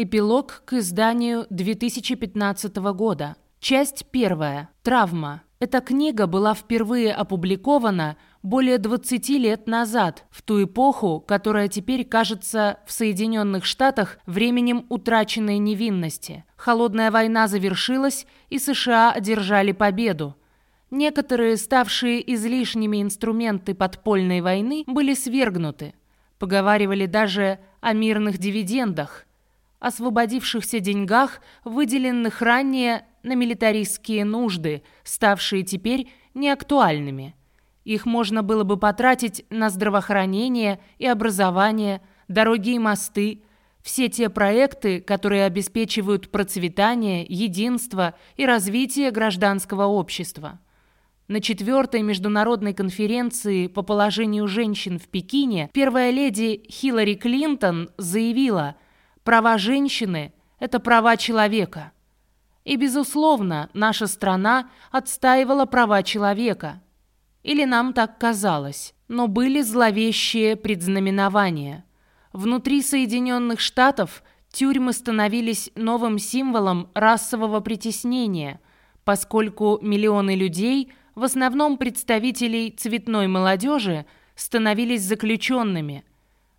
Эпилог к изданию 2015 года. Часть первая. Травма. Эта книга была впервые опубликована более 20 лет назад, в ту эпоху, которая теперь кажется в Соединенных Штатах временем утраченной невинности. Холодная война завершилась, и США одержали победу. Некоторые ставшие излишними инструменты подпольной войны были свергнуты. Поговаривали даже о мирных дивидендах, освободившихся деньгах, выделенных ранее на милитаристские нужды, ставшие теперь неактуальными. Их можно было бы потратить на здравоохранение и образование, дороги и мосты, все те проекты, которые обеспечивают процветание, единство и развитие гражданского общества. На четвертой международной конференции по положению женщин в Пекине первая леди Хиллари Клинтон заявила «Права женщины – это права человека». И, безусловно, наша страна отстаивала права человека. Или нам так казалось. Но были зловещие предзнаменования. Внутри Соединенных Штатов тюрьмы становились новым символом расового притеснения, поскольку миллионы людей – в основном представителей цветной молодежи, становились заключенными.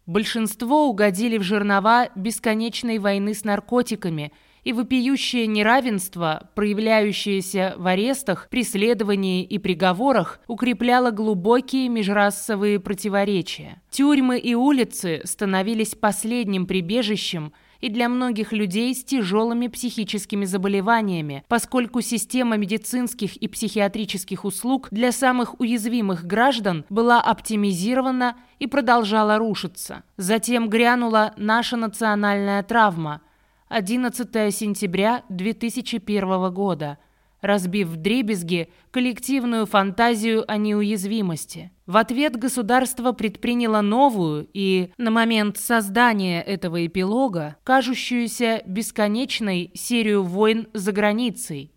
Большинство угодили в жернова бесконечной войны с наркотиками и вопиющее неравенство, проявляющееся в арестах, преследовании и приговорах, укрепляло глубокие межрасовые противоречия. Тюрьмы и улицы становились последним прибежищем – и для многих людей с тяжелыми психическими заболеваниями, поскольку система медицинских и психиатрических услуг для самых уязвимых граждан была оптимизирована и продолжала рушиться. Затем грянула наша национальная травма. 11 сентября 2001 года – разбив в дребезги коллективную фантазию о неуязвимости. В ответ государство предприняло новую и, на момент создания этого эпилога, кажущуюся бесконечной серию войн за границей,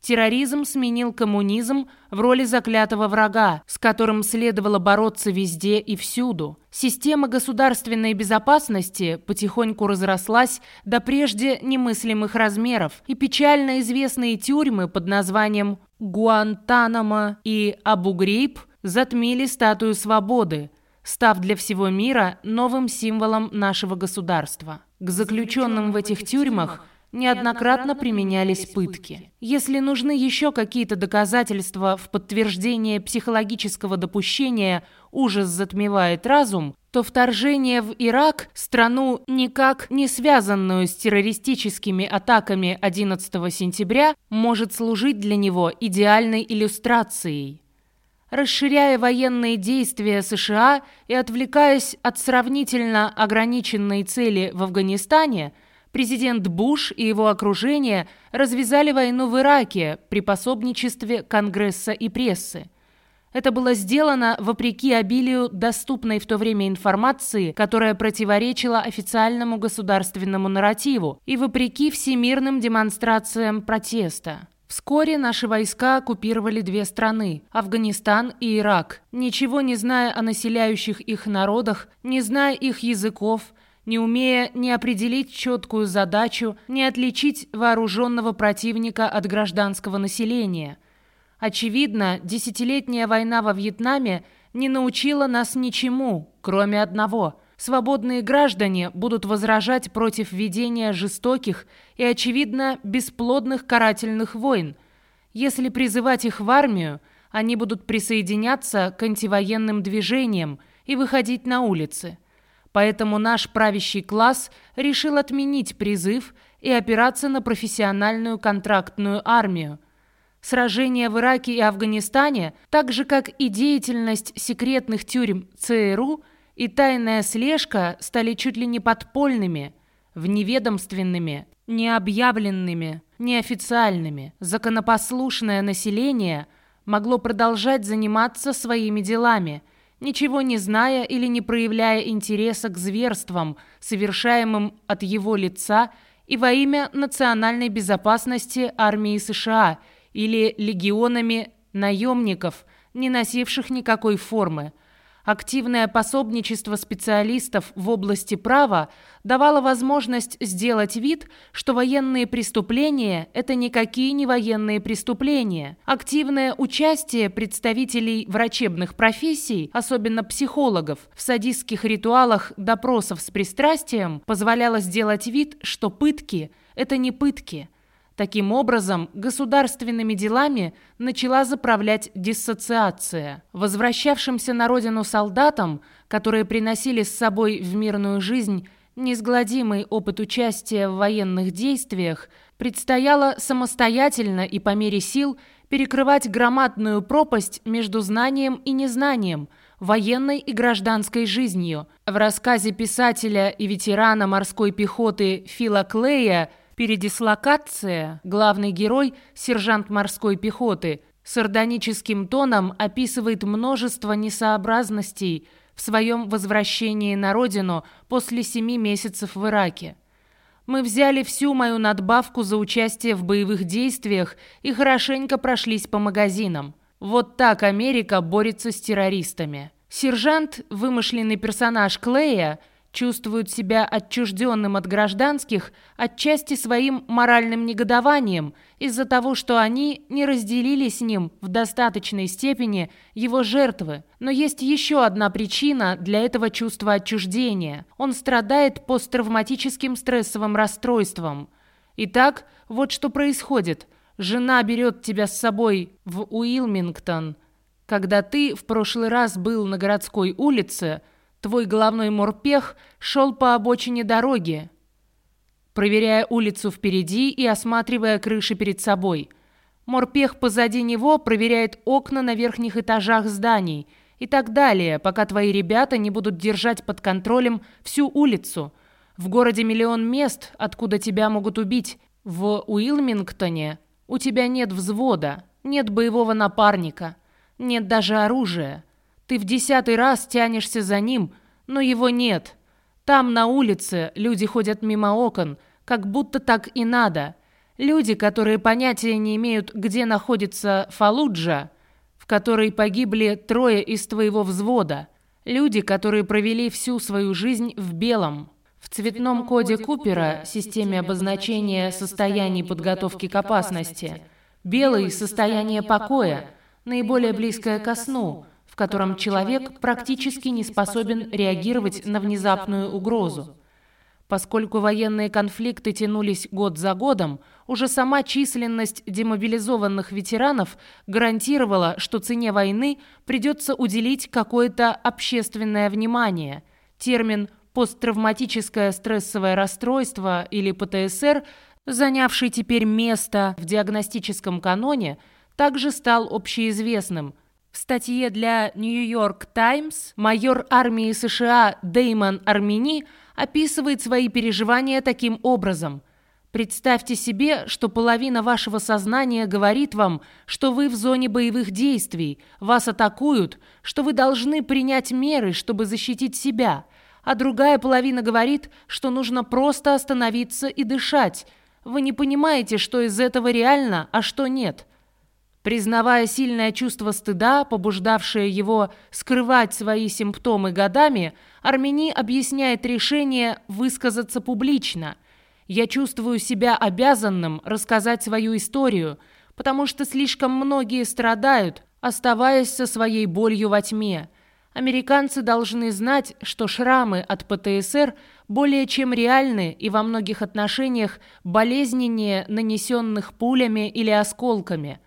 Терроризм сменил коммунизм в роли заклятого врага, с которым следовало бороться везде и всюду. Система государственной безопасности потихоньку разрослась до прежде немыслимых размеров, и печально известные тюрьмы под названием Гуантанамо и Абу-Грейб затмили статую свободы, став для всего мира новым символом нашего государства. К заключенным в этих тюрьмах – неоднократно применялись пытки. Если нужны еще какие-то доказательства в подтверждение психологического допущения «ужас затмевает разум», то вторжение в Ирак, страну никак не связанную с террористическими атаками 11 сентября, может служить для него идеальной иллюстрацией. Расширяя военные действия США и отвлекаясь от сравнительно ограниченной цели в Афганистане – Президент Буш и его окружение развязали войну в Ираке при пособничестве Конгресса и прессы. Это было сделано вопреки обилию доступной в то время информации, которая противоречила официальному государственному нарративу, и вопреки всемирным демонстрациям протеста. Вскоре наши войска оккупировали две страны – Афганистан и Ирак. Ничего не зная о населяющих их народах, не зная их языков, не умея ни определить четкую задачу, ни отличить вооруженного противника от гражданского населения. Очевидно, десятилетняя война во Вьетнаме не научила нас ничему, кроме одного – свободные граждане будут возражать против ведения жестоких и, очевидно, бесплодных карательных войн. Если призывать их в армию, они будут присоединяться к антивоенным движениям и выходить на улицы – Поэтому наш правящий класс решил отменить призыв и опираться на профессиональную контрактную армию. Сражения в Ираке и Афганистане, так же как и деятельность секретных тюрем ЦРУ и тайная слежка стали чуть ли не подпольными, вневедомственными, необъявленными, неофициальными. Законопослушное население могло продолжать заниматься своими делами – ничего не зная или не проявляя интереса к зверствам, совершаемым от его лица и во имя национальной безопасности армии США или легионами наемников, не носивших никакой формы. Активное пособничество специалистов в области права давало возможность сделать вид, что военные преступления – это никакие не военные преступления. Активное участие представителей врачебных профессий, особенно психологов, в садистских ритуалах допросов с пристрастием позволяло сделать вид, что пытки – это не пытки – Таким образом, государственными делами начала заправлять диссоциация. Возвращавшимся на родину солдатам, которые приносили с собой в мирную жизнь неизгладимый опыт участия в военных действиях, предстояло самостоятельно и по мере сил перекрывать громадную пропасть между знанием и незнанием, военной и гражданской жизнью. В рассказе писателя и ветерана морской пехоты Фила Клея Передислокация, главный герой, сержант морской пехоты, сардоническим тоном описывает множество несообразностей в своем возвращении на родину после семи месяцев в Ираке. Мы взяли всю мою надбавку за участие в боевых действиях и хорошенько прошлись по магазинам. Вот так Америка борется с террористами. Сержант, вымышленный персонаж Клея – чувствуют себя отчужденным от гражданских отчасти своим моральным негодованием из-за того, что они не разделили с ним в достаточной степени его жертвы. Но есть еще одна причина для этого чувства отчуждения. Он страдает посттравматическим стрессовым расстройством. Итак, вот что происходит. Жена берет тебя с собой в Уилмингтон. Когда ты в прошлый раз был на городской улице – Твой головной морпех шел по обочине дороги, проверяя улицу впереди и осматривая крыши перед собой. Морпех позади него проверяет окна на верхних этажах зданий и так далее, пока твои ребята не будут держать под контролем всю улицу. В городе миллион мест, откуда тебя могут убить. В Уилмингтоне у тебя нет взвода, нет боевого напарника, нет даже оружия. Ты в десятый раз тянешься за ним, но его нет. Там, на улице, люди ходят мимо окон, как будто так и надо. Люди, которые понятия не имеют, где находится Фалуджа, в которой погибли трое из твоего взвода. Люди, которые провели всю свою жизнь в белом. В цветном коде Купера, системе обозначения состояний подготовки к опасности, белый – состояние покоя, наиболее близкое ко сну – котором человек практически не способен реагировать на внезапную угрозу. Поскольку военные конфликты тянулись год за годом, уже сама численность демобилизованных ветеранов гарантировала, что цене войны придется уделить какое-то общественное внимание. Термин «посттравматическое стрессовое расстройство» или ПТСР, занявший теперь место в диагностическом каноне, также стал общеизвестным – в статье для New York Times майор армии США Деймон Армини описывает свои переживания таким образом. Представьте себе, что половина вашего сознания говорит вам, что вы в зоне боевых действий, вас атакуют, что вы должны принять меры, чтобы защитить себя, а другая половина говорит, что нужно просто остановиться и дышать. Вы не понимаете, что из этого реально, а что нет. Признавая сильное чувство стыда, побуждавшее его скрывать свои симптомы годами, Армени объясняет решение высказаться публично. «Я чувствую себя обязанным рассказать свою историю, потому что слишком многие страдают, оставаясь со своей болью во тьме. Американцы должны знать, что шрамы от ПТСР более чем реальны и во многих отношениях болезненнее нанесенных пулями или осколками».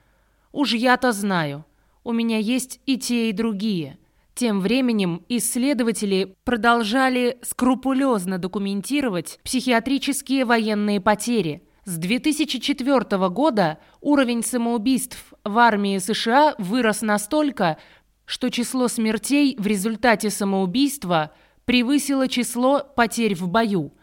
Уж я-то знаю. У меня есть и те, и другие. Тем временем исследователи продолжали скрупулезно документировать психиатрические военные потери. С 2004 года уровень самоубийств в армии США вырос настолько, что число смертей в результате самоубийства превысило число потерь в бою –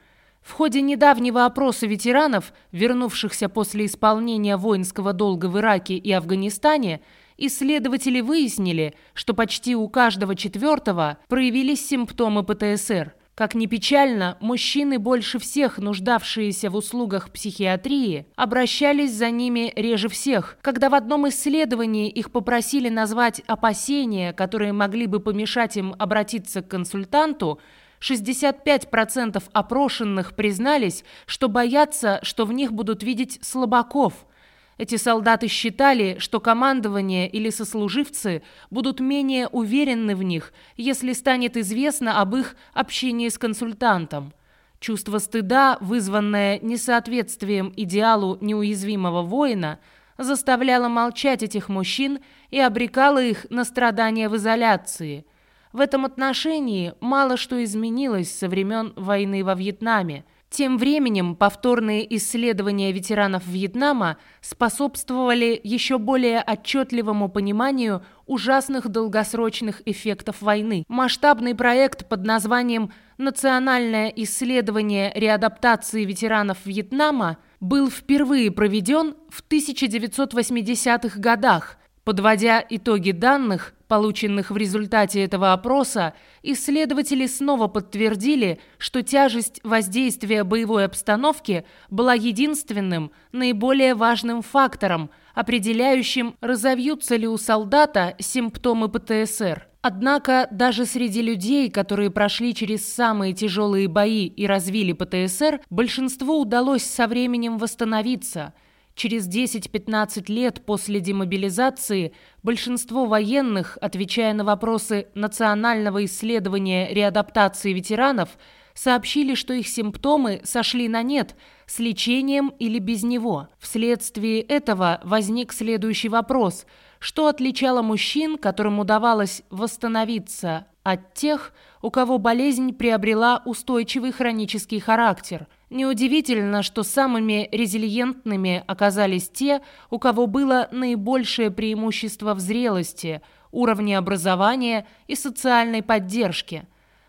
в ходе недавнего опроса ветеранов, вернувшихся после исполнения воинского долга в Ираке и Афганистане, исследователи выяснили, что почти у каждого четвертого проявились симптомы ПТСР. Как ни печально, мужчины, больше всех нуждавшиеся в услугах психиатрии, обращались за ними реже всех. Когда в одном исследовании их попросили назвать опасения, которые могли бы помешать им обратиться к консультанту, 65% опрошенных признались, что боятся, что в них будут видеть слабаков – эти солдаты считали, что командование или сослуживцы будут менее уверены в них, если станет известно об их общении с консультантом. Чувство стыда, вызванное несоответствием идеалу неуязвимого воина, заставляло молчать этих мужчин и обрекало их на страдания в изоляции. В этом отношении мало что изменилось со времен войны во Вьетнаме – тем временем повторные исследования ветеранов Вьетнама способствовали еще более отчетливому пониманию ужасных долгосрочных эффектов войны. Масштабный проект под названием «Национальное исследование реадаптации ветеранов Вьетнама» был впервые проведен в 1980-х годах, подводя итоги данных, полученных в результате этого опроса, исследователи снова подтвердили, что тяжесть воздействия боевой обстановки была единственным, наиболее важным фактором, определяющим, разовьются ли у солдата симптомы ПТСР. Однако даже среди людей, которые прошли через самые тяжелые бои и развили ПТСР, большинству удалось со временем восстановиться – Через 10-15 лет после демобилизации большинство военных, отвечая на вопросы Национального исследования реадаптации ветеранов, сообщили, что их симптомы сошли на нет с лечением или без него. Вследствие этого возник следующий вопрос. Что отличало мужчин, которым удавалось восстановиться, от тех, у кого болезнь приобрела устойчивый хронический характер – Неудивительно, что самыми резилиентными оказались те, у кого было наибольшее преимущество в зрелости, уровне образования и социальной поддержки.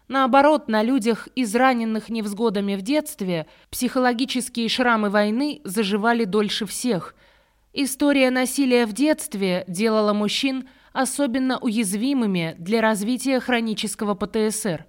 Наоборот, на людях, израненных невзгодами в детстве, психологические шрамы войны заживали дольше всех. История насилия в детстве делала мужчин особенно уязвимыми для развития хронического ПТСР –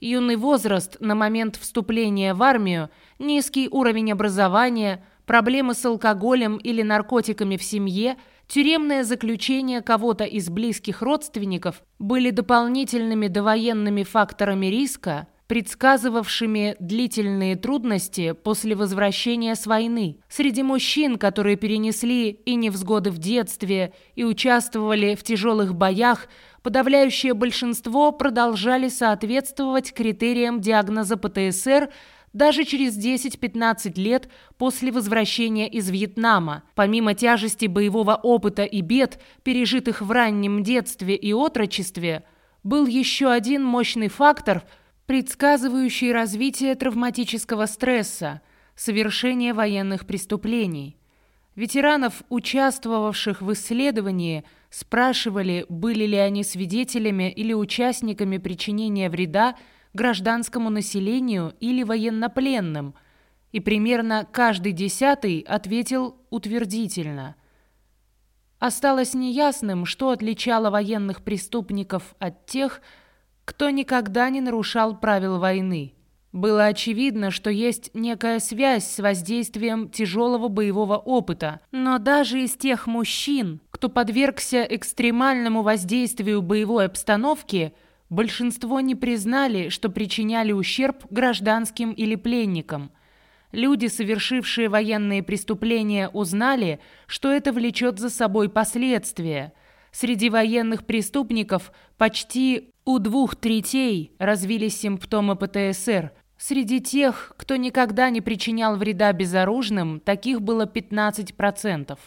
Юный возраст на момент вступления в армию, низкий уровень образования, проблемы с алкоголем или наркотиками в семье, тюремное заключение кого-то из близких родственников были дополнительными довоенными факторами риска, предсказывавшими длительные трудности после возвращения с войны. Среди мужчин, которые перенесли и невзгоды в детстве, и участвовали в тяжелых боях, подавляющее большинство продолжали соответствовать критериям диагноза ПТСР даже через 10-15 лет после возвращения из Вьетнама. Помимо тяжести боевого опыта и бед, пережитых в раннем детстве и отрочестве, был еще один мощный фактор, предсказывающий развитие травматического стресса – совершение военных преступлений. Ветеранов, участвовавших в исследовании, спрашивали, были ли они свидетелями или участниками причинения вреда гражданскому населению или военнопленным, и примерно каждый десятый ответил утвердительно. Осталось неясным, что отличало военных преступников от тех, кто никогда не нарушал правил войны. Было очевидно, что есть некая связь с воздействием тяжелого боевого опыта. Но даже из тех мужчин, кто подвергся экстремальному воздействию боевой обстановки, большинство не признали, что причиняли ущерб гражданским или пленникам. Люди, совершившие военные преступления, узнали, что это влечет за собой последствия. Среди военных преступников почти у двух третей развились симптомы ПТСР, Среди тех, кто никогда не причинял вреда безоружным, таких было 15%.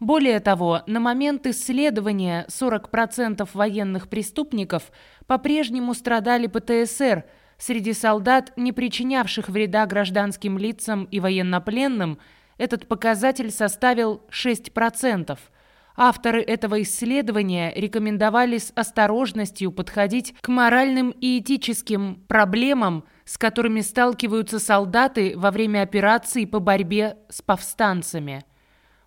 Более того, на момент исследования 40% военных преступников по-прежнему страдали ПТСР. Среди солдат, не причинявших вреда гражданским лицам и военнопленным, этот показатель составил 6%. Авторы этого исследования рекомендовали с осторожностью подходить к моральным и этическим проблемам, с которыми сталкиваются солдаты во время операций по борьбе с повстанцами.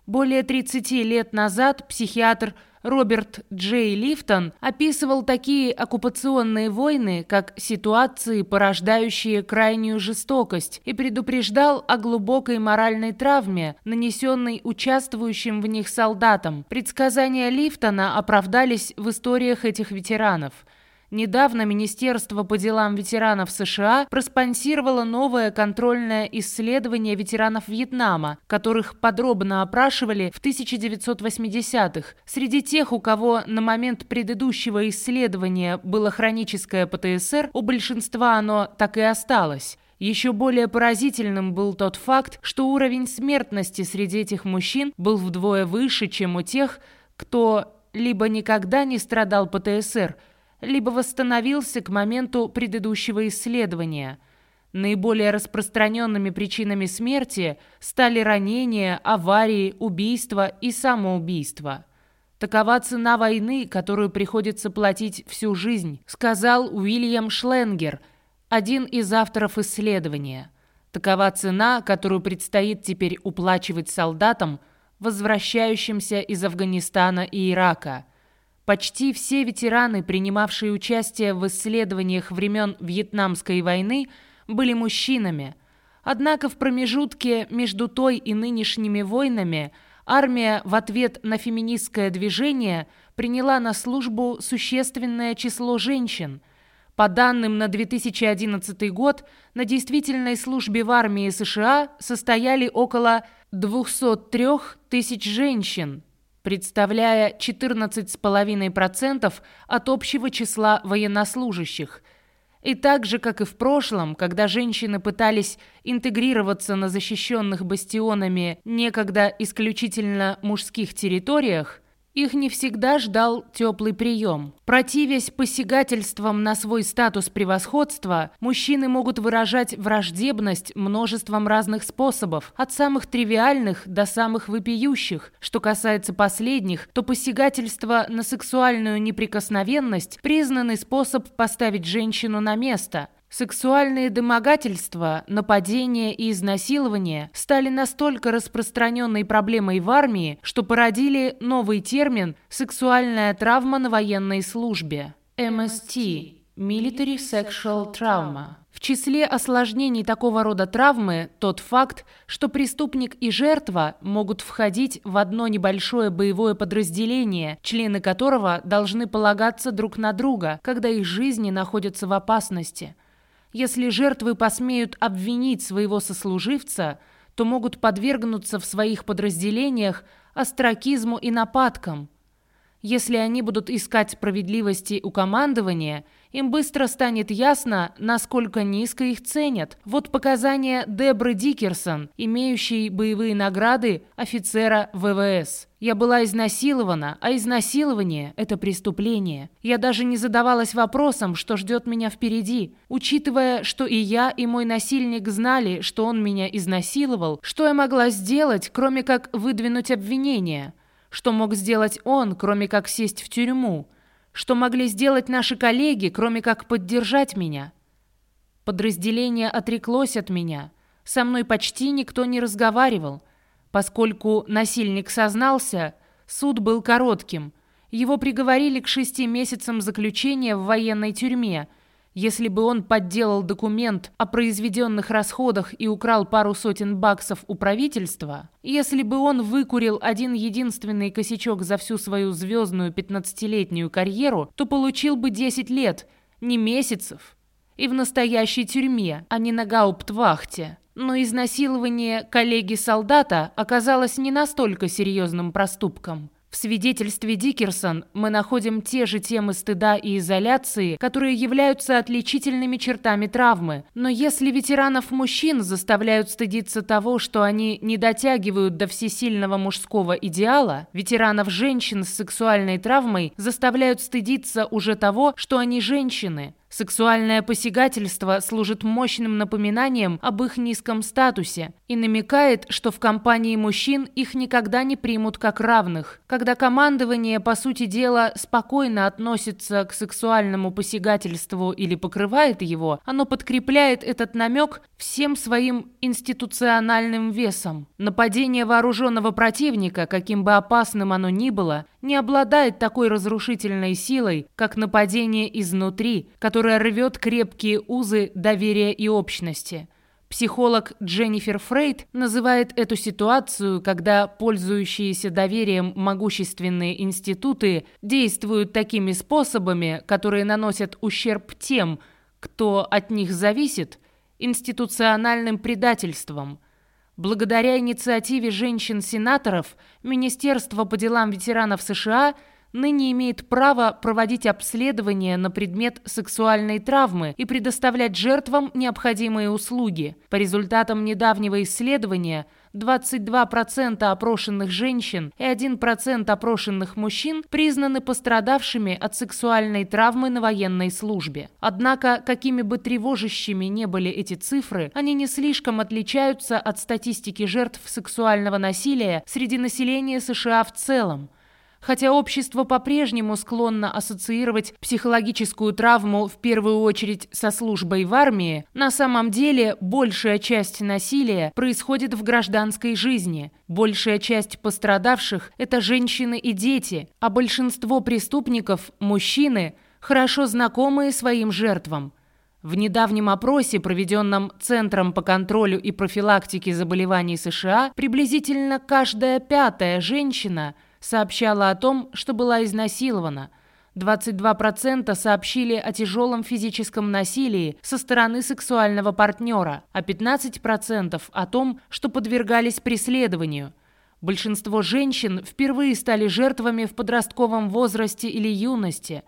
Более 30 лет назад психиатр Роберт Джей Лифтон описывал такие оккупационные войны, как ситуации, порождающие крайнюю жестокость, и предупреждал о глубокой моральной травме, нанесенной участвующим в них солдатам. Предсказания Лифтона оправдались в историях этих ветеранов – Недавно Министерство по делам ветеранов США проспонсировало новое контрольное исследование ветеранов Вьетнама, которых подробно опрашивали в 1980-х. Среди тех, у кого на момент предыдущего исследования было хроническое ПТСР, у большинства оно так и осталось. Еще более поразительным был тот факт, что уровень смертности среди этих мужчин был вдвое выше, чем у тех, кто либо никогда не страдал ПТСР – либо восстановился к моменту предыдущего исследования. Наиболее распространенными причинами смерти стали ранения, аварии, убийства и самоубийства. Такова цена войны, которую приходится платить всю жизнь, сказал Уильям Шленгер, один из авторов исследования. Такова цена, которую предстоит теперь уплачивать солдатам, возвращающимся из Афганистана и Ирака – Почти все ветераны, принимавшие участие в исследованиях времен Вьетнамской войны, были мужчинами. Однако в промежутке между той и нынешними войнами армия в ответ на феминистское движение приняла на службу существенное число женщин. По данным на 2011 год, на действительной службе в армии США состояли около 203 тысяч женщин, представляя 14,5% от общего числа военнослужащих. И так же, как и в прошлом, когда женщины пытались интегрироваться на защищенных бастионами некогда исключительно мужских территориях, их не всегда ждал теплый прием. Противясь посягательствам на свой статус превосходства, мужчины могут выражать враждебность множеством разных способов, от самых тривиальных до самых вопиющих. Что касается последних, то посягательство на сексуальную неприкосновенность – признанный способ поставить женщину на место – Сексуальные домогательства, нападения и изнасилования стали настолько распространенной проблемой в армии, что породили новый термин «сексуальная травма на военной службе» – MST – Military Sexual Trauma. В числе осложнений такого рода травмы тот факт, что преступник и жертва могут входить в одно небольшое боевое подразделение, члены которого должны полагаться друг на друга, когда их жизни находятся в опасности – если жертвы посмеют обвинить своего сослуживца, то могут подвергнуться в своих подразделениях остракизму и нападкам. Если они будут искать справедливости у командования – им быстро станет ясно, насколько низко их ценят. Вот показания Дебры Дикерсон, имеющей боевые награды офицера ВВС. Я была изнасилована, а изнасилование – это преступление. Я даже не задавалась вопросом, что ждет меня впереди. Учитывая, что и я, и мой насильник знали, что он меня изнасиловал, что я могла сделать, кроме как выдвинуть обвинение? Что мог сделать он, кроме как сесть в тюрьму? Что могли сделать наши коллеги, кроме как поддержать меня? Подразделение отреклось от меня. Со мной почти никто не разговаривал. Поскольку насильник сознался, суд был коротким. Его приговорили к шести месяцам заключения в военной тюрьме – если бы он подделал документ о произведенных расходах и украл пару сотен баксов у правительства, если бы он выкурил один единственный косячок за всю свою звездную 15-летнюю карьеру, то получил бы 10 лет, не месяцев. И в настоящей тюрьме, а не на гауптвахте. Но изнасилование коллеги-солдата оказалось не настолько серьезным проступком. В свидетельстве Дикерсон мы находим те же темы стыда и изоляции, которые являются отличительными чертами травмы. Но если ветеранов мужчин заставляют стыдиться того, что они не дотягивают до всесильного мужского идеала, ветеранов женщин с сексуальной травмой заставляют стыдиться уже того, что они женщины – Сексуальное посягательство служит мощным напоминанием об их низком статусе и намекает, что в компании мужчин их никогда не примут как равных. Когда командование, по сути дела, спокойно относится к сексуальному посягательству или покрывает его, оно подкрепляет этот намек всем своим институциональным весом. Нападение вооруженного противника, каким бы опасным оно ни было, не обладает такой разрушительной силой, как нападение изнутри, которое рвет крепкие узы доверия и общности. Психолог Дженнифер Фрейд называет эту ситуацию, когда пользующиеся доверием могущественные институты действуют такими способами, которые наносят ущерб тем, кто от них зависит, институциональным предательством. Благодаря инициативе женщин-сенаторов Министерство по делам ветеранов США – ныне имеет право проводить обследование на предмет сексуальной травмы и предоставлять жертвам необходимые услуги. По результатам недавнего исследования 22% опрошенных женщин и 1% опрошенных мужчин признаны пострадавшими от сексуальной травмы на военной службе. Однако, какими бы тревожащими не были эти цифры, они не слишком отличаются от статистики жертв сексуального насилия среди населения США в целом. Хотя общество по-прежнему склонно ассоциировать психологическую травму в первую очередь со службой в армии, на самом деле большая часть насилия происходит в гражданской жизни. Большая часть пострадавших – это женщины и дети, а большинство преступников – мужчины, хорошо знакомые своим жертвам. В недавнем опросе, проведенном Центром по контролю и профилактике заболеваний США, приблизительно каждая пятая женщина – сообщала о том, что была изнасилована. 22% сообщили о тяжелом физическом насилии со стороны сексуального партнера, а 15% о том, что подвергались преследованию. Большинство женщин впервые стали жертвами в подростковом возрасте или юности.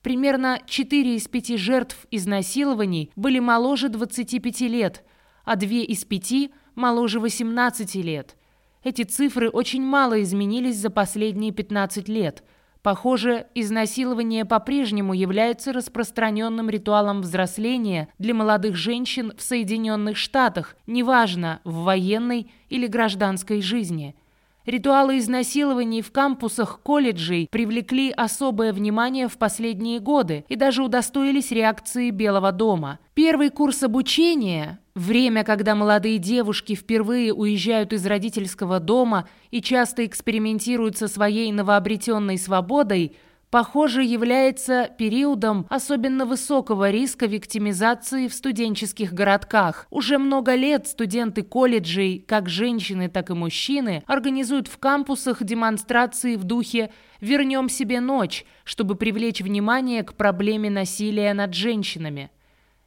Примерно 4 из 5 жертв изнасилований были моложе 25 лет, а 2 из 5 – моложе 18 лет – эти цифры очень мало изменились за последние 15 лет. Похоже, изнасилование по-прежнему является распространенным ритуалом взросления для молодых женщин в Соединенных Штатах, неважно, в военной или гражданской жизни – Ритуалы изнасилований в кампусах колледжей привлекли особое внимание в последние годы и даже удостоились реакции Белого дома. Первый курс обучения Время, когда молодые девушки впервые уезжают из родительского дома и часто экспериментируют со своей новообретенной свободой, похоже, является периодом особенно высокого риска виктимизации в студенческих городках. Уже много лет студенты колледжей, как женщины, так и мужчины, организуют в кампусах демонстрации в духе «Вернем себе ночь», чтобы привлечь внимание к проблеме насилия над женщинами.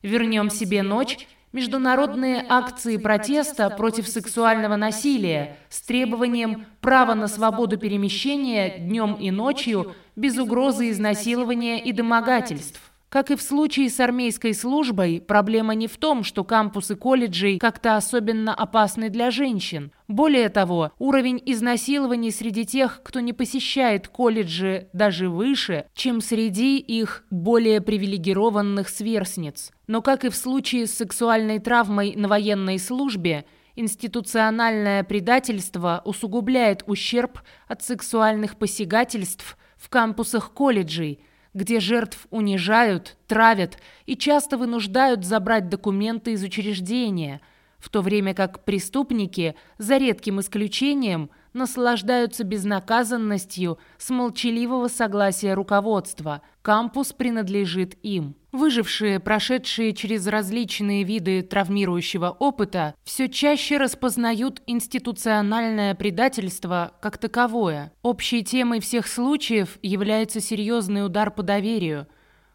«Вернем себе ночь» Международные акции протеста против сексуального насилия с требованием права на свободу перемещения днем и ночью без угрозы изнасилования и домогательств. Как и в случае с армейской службой, проблема не в том, что кампусы колледжей как-то особенно опасны для женщин. Более того, уровень изнасилований среди тех, кто не посещает колледжи, даже выше, чем среди их более привилегированных сверстниц. Но как и в случае с сексуальной травмой на военной службе, институциональное предательство усугубляет ущерб от сексуальных посягательств в кампусах колледжей – где жертв унижают, травят и часто вынуждают забрать документы из учреждения, в то время как преступники, за редким исключением, наслаждаются безнаказанностью с молчаливого согласия руководства. Кампус принадлежит им. Выжившие, прошедшие через различные виды травмирующего опыта, все чаще распознают институциональное предательство как таковое. Общей темой всех случаев является серьезный удар по доверию.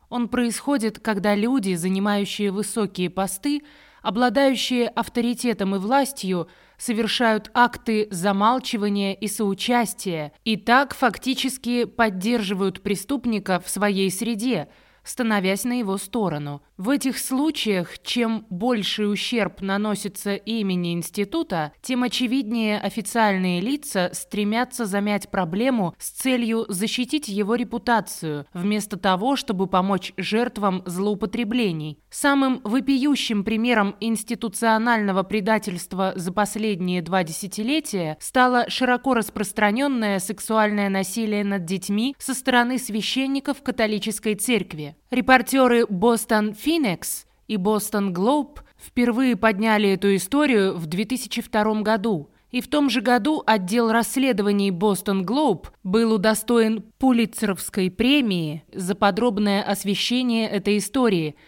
Он происходит, когда люди, занимающие высокие посты, обладающие авторитетом и властью, совершают акты замалчивания и соучастия и так фактически поддерживают преступника в своей среде – становясь на его сторону. В этих случаях, чем больший ущерб наносится имени института, тем очевиднее официальные лица стремятся замять проблему с целью защитить его репутацию, вместо того, чтобы помочь жертвам злоупотреблений. Самым вопиющим примером институционального предательства за последние два десятилетия стало широко распространенное сексуальное насилие над детьми со стороны священников католической церкви. Репортеры «Бостон Финекс» и «Бостон Глоб» впервые подняли эту историю в 2002 году. И в том же году отдел расследований «Бостон Глоб» был удостоен Пулитцеровской премии за подробное освещение этой истории –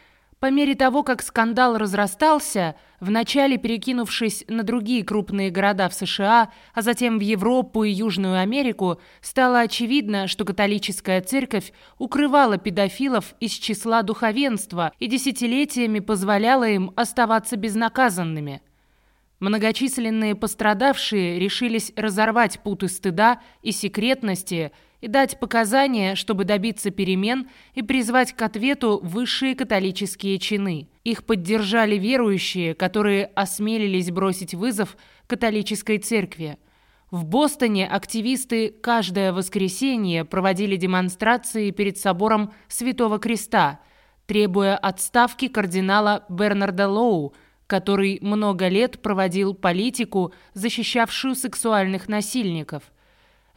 по мере того, как скандал разрастался, вначале перекинувшись на другие крупные города в США, а затем в Европу и Южную Америку, стало очевидно, что католическая церковь укрывала педофилов из числа духовенства и десятилетиями позволяла им оставаться безнаказанными. Многочисленные пострадавшие решились разорвать путы стыда и секретности – дать показания, чтобы добиться перемен и призвать к ответу высшие католические чины. Их поддержали верующие, которые осмелились бросить вызов католической церкви. В Бостоне активисты каждое воскресенье проводили демонстрации перед собором Святого Креста, требуя отставки кардинала Бернарда Лоу, который много лет проводил политику, защищавшую сексуальных насильников –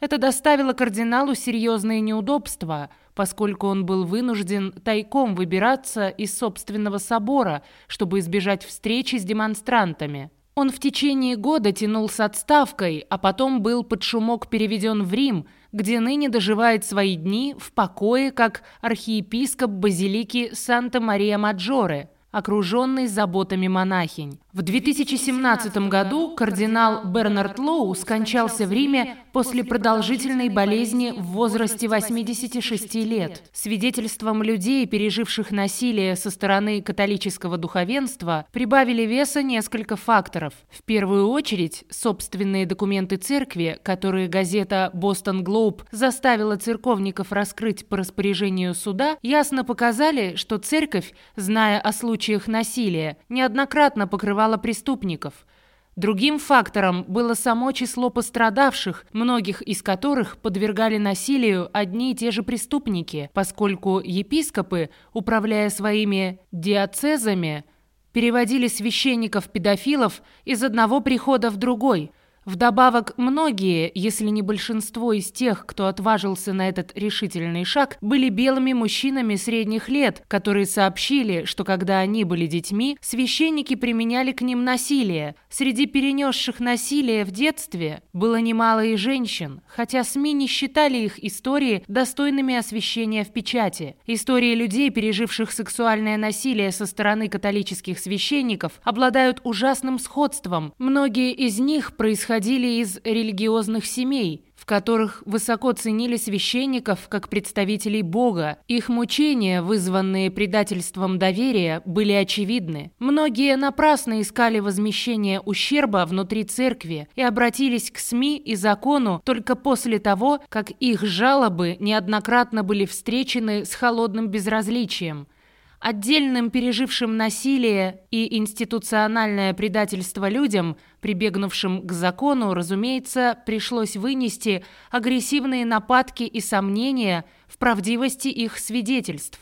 это доставило кардиналу серьезные неудобства, поскольку он был вынужден тайком выбираться из собственного собора, чтобы избежать встречи с демонстрантами. Он в течение года тянул с отставкой, а потом был под шумок переведен в Рим, где ныне доживает свои дни в покое как архиепископ базилики Санта-Мария-Маджоре – окруженный заботами монахинь. В 2017 году кардинал Бернард Лоу скончался в Риме после продолжительной болезни в возрасте 86 лет. Свидетельством людей, переживших насилие со стороны католического духовенства, прибавили веса несколько факторов. В первую очередь, собственные документы церкви, которые газета «Бостон Глоуб» заставила церковников раскрыть по распоряжению суда, ясно показали, что церковь, зная о случаях насилия, неоднократно покрывала преступников – Другим фактором было само число пострадавших, многих из которых подвергали насилию одни и те же преступники, поскольку епископы, управляя своими диацезами, переводили священников-педофилов из одного прихода в другой – Вдобавок, многие, если не большинство из тех, кто отважился на этот решительный шаг, были белыми мужчинами средних лет, которые сообщили, что когда они были детьми, священники применяли к ним насилие. Среди перенесших насилие в детстве было немало и женщин, хотя СМИ не считали их истории достойными освещения в печати. Истории людей, переживших сексуальное насилие со стороны католических священников, обладают ужасным сходством. Многие из них происходили происходили из религиозных семей, в которых высоко ценили священников как представителей Бога. Их мучения, вызванные предательством доверия, были очевидны. Многие напрасно искали возмещение ущерба внутри церкви и обратились к СМИ и закону только после того, как их жалобы неоднократно были встречены с холодным безразличием – Отдельным пережившим насилие и институциональное предательство людям, прибегнувшим к закону, разумеется, пришлось вынести агрессивные нападки и сомнения в правдивости их свидетельств.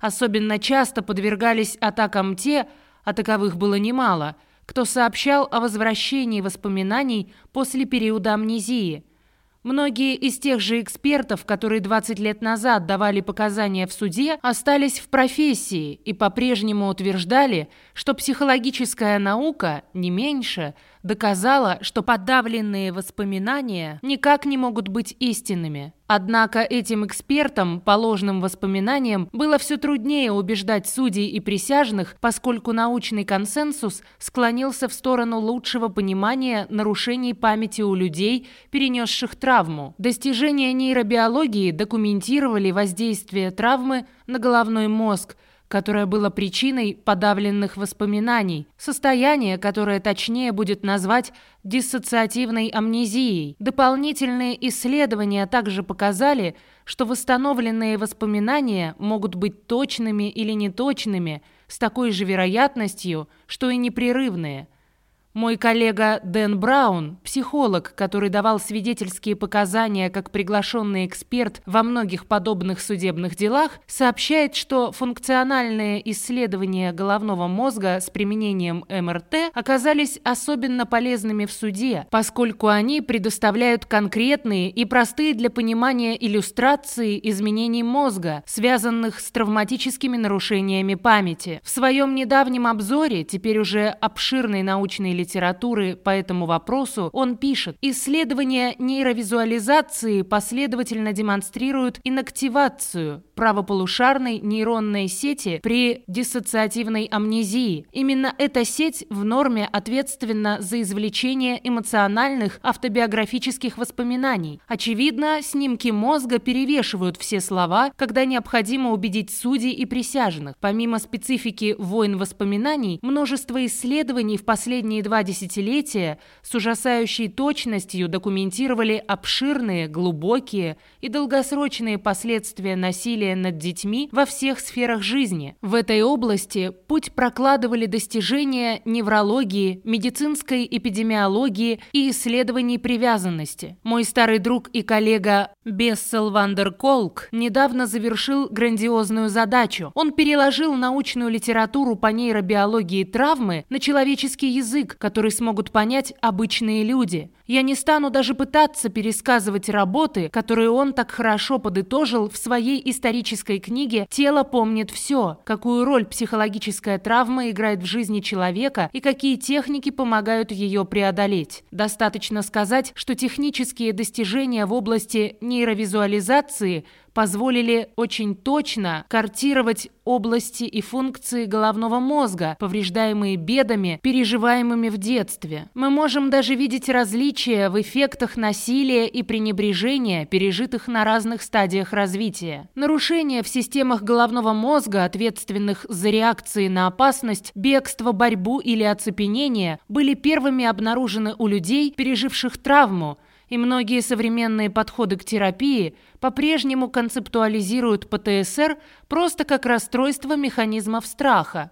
Особенно часто подвергались атакам те, а таковых было немало, кто сообщал о возвращении воспоминаний после периода амнезии – Многие из тех же экспертов, которые 20 лет назад давали показания в суде, остались в профессии и по-прежнему утверждали, что психологическая наука, не меньше, доказала, что подавленные воспоминания никак не могут быть истинными. Однако этим экспертам по ложным воспоминаниям было все труднее убеждать судей и присяжных, поскольку научный консенсус склонился в сторону лучшего понимания нарушений памяти у людей, перенесших травму. Достижения нейробиологии документировали воздействие травмы на головной мозг – которое было причиной подавленных воспоминаний, состояние, которое точнее будет назвать диссоциативной амнезией. Дополнительные исследования также показали, что восстановленные воспоминания могут быть точными или неточными с такой же вероятностью, что и непрерывные – мой коллега Дэн Браун, психолог, который давал свидетельские показания как приглашенный эксперт во многих подобных судебных делах, сообщает, что функциональные исследования головного мозга с применением МРТ оказались особенно полезными в суде, поскольку они предоставляют конкретные и простые для понимания иллюстрации изменений мозга, связанных с травматическими нарушениями памяти. В своем недавнем обзоре, теперь уже обширной научной литературе, литературы по этому вопросу, он пишет, исследования нейровизуализации последовательно демонстрируют инактивацию правополушарной нейронной сети при диссоциативной амнезии. Именно эта сеть в норме ответственна за извлечение эмоциональных автобиографических воспоминаний. Очевидно, снимки мозга перевешивают все слова, когда необходимо убедить судей и присяжных. Помимо специфики войн воспоминаний, множество исследований в последние два десятилетия с ужасающей точностью документировали обширные, глубокие и долгосрочные последствия насилия над детьми во всех сферах жизни. В этой области путь прокладывали достижения неврологии, медицинской эпидемиологии и исследований привязанности. Мой старый друг и коллега Бессел Вандер Колк недавно завершил грандиозную задачу. Он переложил научную литературу по нейробиологии травмы на человеческий язык, который смогут понять обычные люди. Я не стану даже пытаться пересказывать работы, которые он так хорошо подытожил в своей исторической книге «Тело помнит все», какую роль психологическая травма играет в жизни человека и какие техники помогают ее преодолеть. Достаточно сказать, что технические достижения в области нейровизуализации позволили очень точно картировать области и функции головного мозга, повреждаемые бедами, переживаемыми в детстве. Мы можем даже видеть различия в эффектах насилия и пренебрежения, пережитых на разных стадиях развития. Нарушения в системах головного мозга, ответственных за реакции на опасность, бегство, борьбу или оцепенение, были первыми обнаружены у людей, переживших травму, и многие современные подходы к терапии по-прежнему концептуализируют ПТСР просто как расстройство механизмов страха.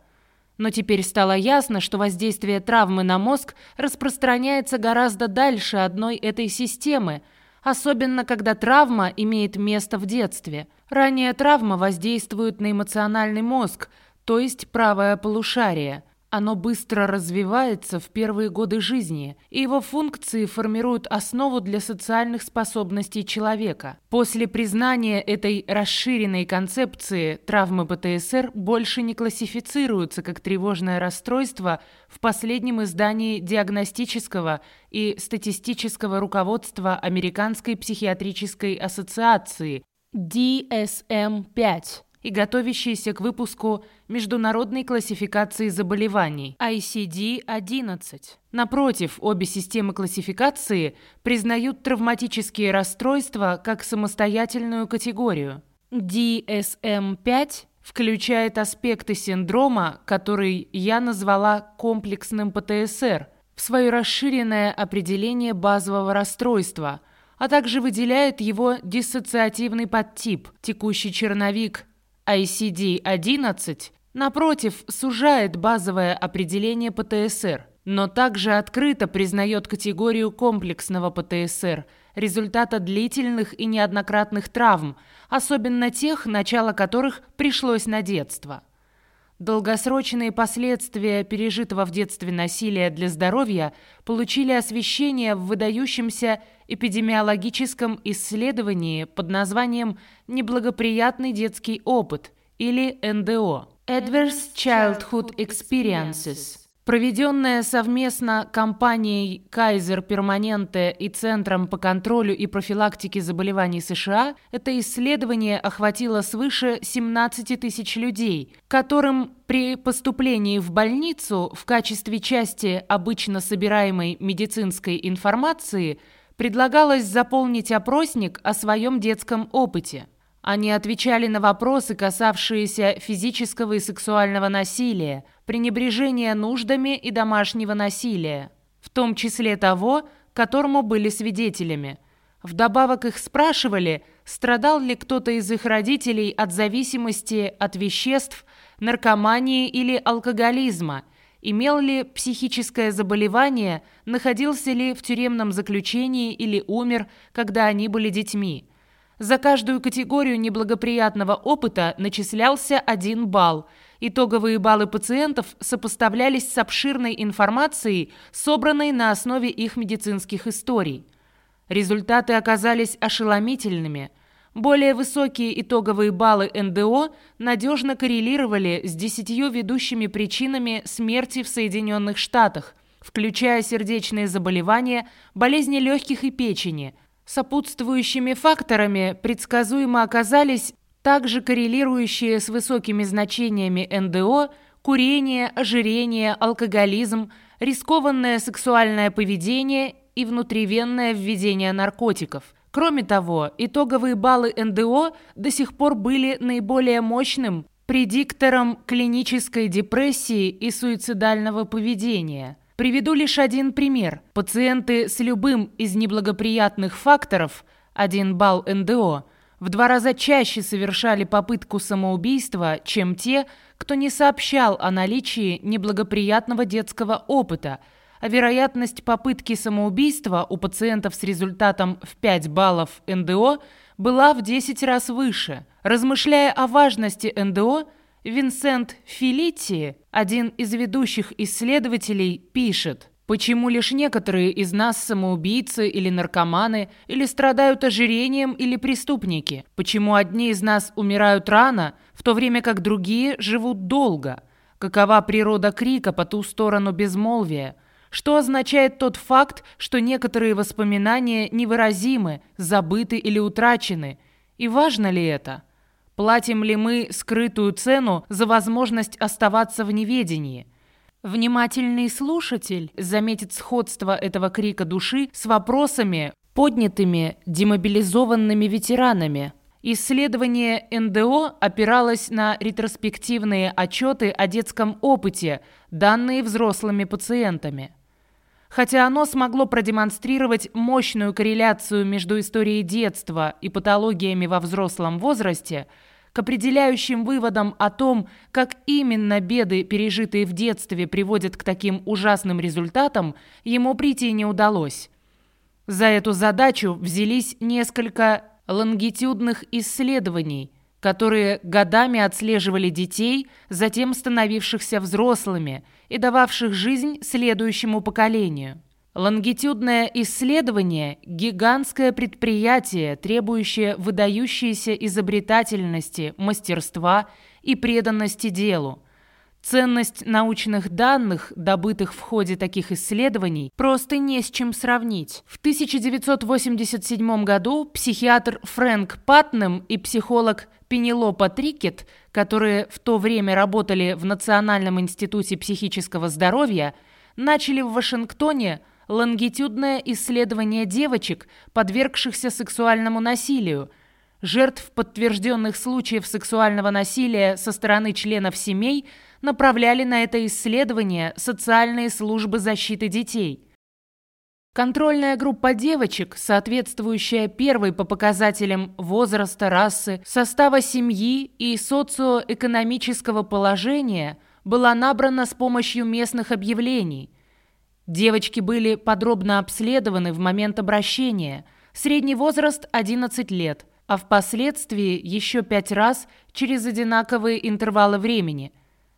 Но теперь стало ясно, что воздействие травмы на мозг распространяется гораздо дальше одной этой системы, особенно когда травма имеет место в детстве. Ранее травма воздействует на эмоциональный мозг, то есть правое полушарие – оно быстро развивается в первые годы жизни, и его функции формируют основу для социальных способностей человека. После признания этой расширенной концепции травмы ПТСР больше не классифицируются как тревожное расстройство в последнем издании диагностического и статистического руководства Американской психиатрической ассоциации DSM-5 и готовящиеся к выпуску Международной классификации заболеваний ICD-11. Напротив, обе системы классификации признают травматические расстройства как самостоятельную категорию. DSM-5 включает аспекты синдрома, который я назвала комплексным ПТСР, в свое расширенное определение базового расстройства, а также выделяет его диссоциативный подтип, текущий черновик ICD-11, напротив, сужает базовое определение ПТСР, но также открыто признает категорию комплексного ПТСР, результата длительных и неоднократных травм, особенно тех, начало которых пришлось на детство. Долгосрочные последствия пережитого в детстве насилия для здоровья получили освещение в выдающемся эпидемиологическом исследовании под названием «Неблагоприятный детский опыт» или НДО Adverse Childhood Experiences Проведенная совместно компанией Kaiser Permanente и Центром по контролю и профилактике заболеваний США, это исследование охватило свыше 17 тысяч людей, которым при поступлении в больницу в качестве части обычно собираемой медицинской информации предлагалось заполнить опросник о своем детском опыте. Они отвечали на вопросы, касавшиеся физического и сексуального насилия, пренебрежения нуждами и домашнего насилия, в том числе того, которому были свидетелями. Вдобавок их спрашивали, страдал ли кто-то из их родителей от зависимости от веществ, наркомании или алкоголизма, имел ли психическое заболевание, находился ли в тюремном заключении или умер, когда они были детьми. За каждую категорию неблагоприятного опыта начислялся один балл. Итоговые баллы пациентов сопоставлялись с обширной информацией, собранной на основе их медицинских историй. Результаты оказались ошеломительными. Более высокие итоговые баллы НДО надежно коррелировали с десятью ведущими причинами смерти в Соединенных Штатах – включая сердечные заболевания, болезни легких и печени. Сопутствующими факторами предсказуемо оказались также коррелирующие с высокими значениями НДО курение, ожирение, алкоголизм, рискованное сексуальное поведение и внутривенное введение наркотиков. Кроме того, итоговые баллы НДО до сих пор были наиболее мощным предиктором клинической депрессии и суицидального поведения. Приведу лишь один пример. Пациенты с любым из неблагоприятных факторов, 1 балл НДО, в два раза чаще совершали попытку самоубийства, чем те, кто не сообщал о наличии неблагоприятного детского опыта, а вероятность попытки самоубийства у пациентов с результатом в 5 баллов НДО была в 10 раз выше. Размышляя о важности НДО, Винсент Филити, один из ведущих исследователей, пишет – Почему лишь некоторые из нас самоубийцы или наркоманы, или страдают ожирением или преступники? Почему одни из нас умирают рано, в то время как другие живут долго? Какова природа крика по ту сторону безмолвия? Что означает тот факт, что некоторые воспоминания невыразимы, забыты или утрачены? И важно ли это? Платим ли мы скрытую цену за возможность оставаться в неведении – Внимательный слушатель заметит сходство этого крика души с вопросами, поднятыми демобилизованными ветеранами. Исследование НДО опиралось на ретроспективные отчеты о детском опыте, данные взрослыми пациентами. Хотя оно смогло продемонстрировать мощную корреляцию между историей детства и патологиями во взрослом возрасте – к определяющим выводам о том, как именно беды, пережитые в детстве, приводят к таким ужасным результатам, ему прийти не удалось. За эту задачу взялись несколько лонгитюдных исследований, которые годами отслеживали детей, затем становившихся взрослыми и дававших жизнь следующему поколению. Лонгитюдное исследование – гигантское предприятие, требующее выдающейся изобретательности, мастерства и преданности делу. Ценность научных данных, добытых в ходе таких исследований, просто не с чем сравнить. В 1987 году психиатр Фрэнк Патнем и психолог Пенелопа Трикет, которые в то время работали в Национальном институте психического здоровья, начали в Вашингтоне – лонгитюдное исследование девочек, подвергшихся сексуальному насилию, жертв подтвержденных случаев сексуального насилия со стороны членов семей направляли на это исследование социальные службы защиты детей. Контрольная группа девочек, соответствующая первой по показателям возраста, расы, состава семьи и социоэкономического положения, была набрана с помощью местных объявлений – Девочки были подробно обследованы в момент обращения. Средний возраст – 11 лет, а впоследствии еще пять раз через одинаковые интервалы времени.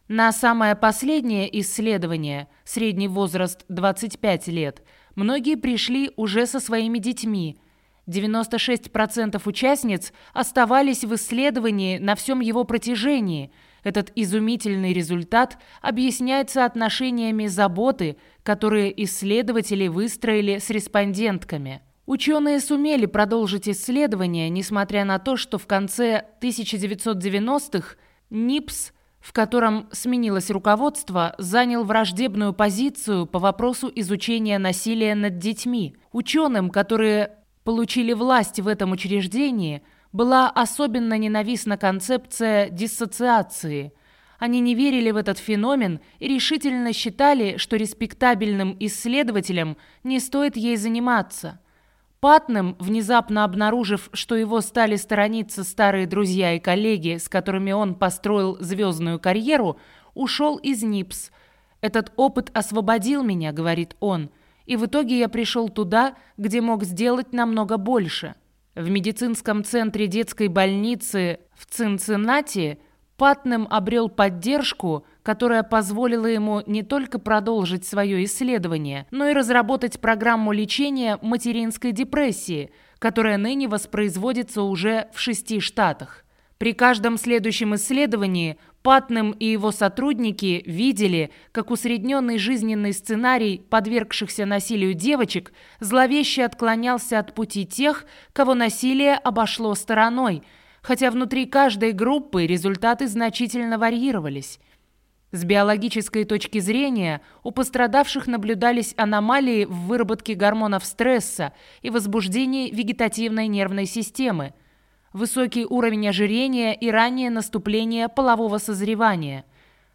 На самое последнее исследование, средний возраст – 25 лет, многие пришли уже со своими детьми. 96% участниц оставались в исследовании на всем его протяжении – этот изумительный результат объясняется отношениями заботы, которые исследователи выстроили с респондентками. Ученые сумели продолжить исследования, несмотря на то, что в конце 1990-х НИПС, в котором сменилось руководство, занял враждебную позицию по вопросу изучения насилия над детьми. Ученым, которые получили власть в этом учреждении – была особенно ненавистна концепция диссоциации. Они не верили в этот феномен и решительно считали, что респектабельным исследователям не стоит ей заниматься. Патнем, внезапно обнаружив, что его стали сторониться старые друзья и коллеги, с которыми он построил звездную карьеру, ушел из НИПС. «Этот опыт освободил меня», — говорит он, — «и в итоге я пришел туда, где мог сделать намного больше». В медицинском центре детской больницы в Цинциннати Патнем обрел поддержку, которая позволила ему не только продолжить свое исследование, но и разработать программу лечения материнской депрессии, которая ныне воспроизводится уже в шести штатах. При каждом следующем исследовании Патнем и его сотрудники видели, как усредненный жизненный сценарий подвергшихся насилию девочек зловеще отклонялся от пути тех, кого насилие обошло стороной, хотя внутри каждой группы результаты значительно варьировались. С биологической точки зрения у пострадавших наблюдались аномалии в выработке гормонов стресса и возбуждении вегетативной нервной системы – высокий уровень ожирения и раннее наступление полового созревания.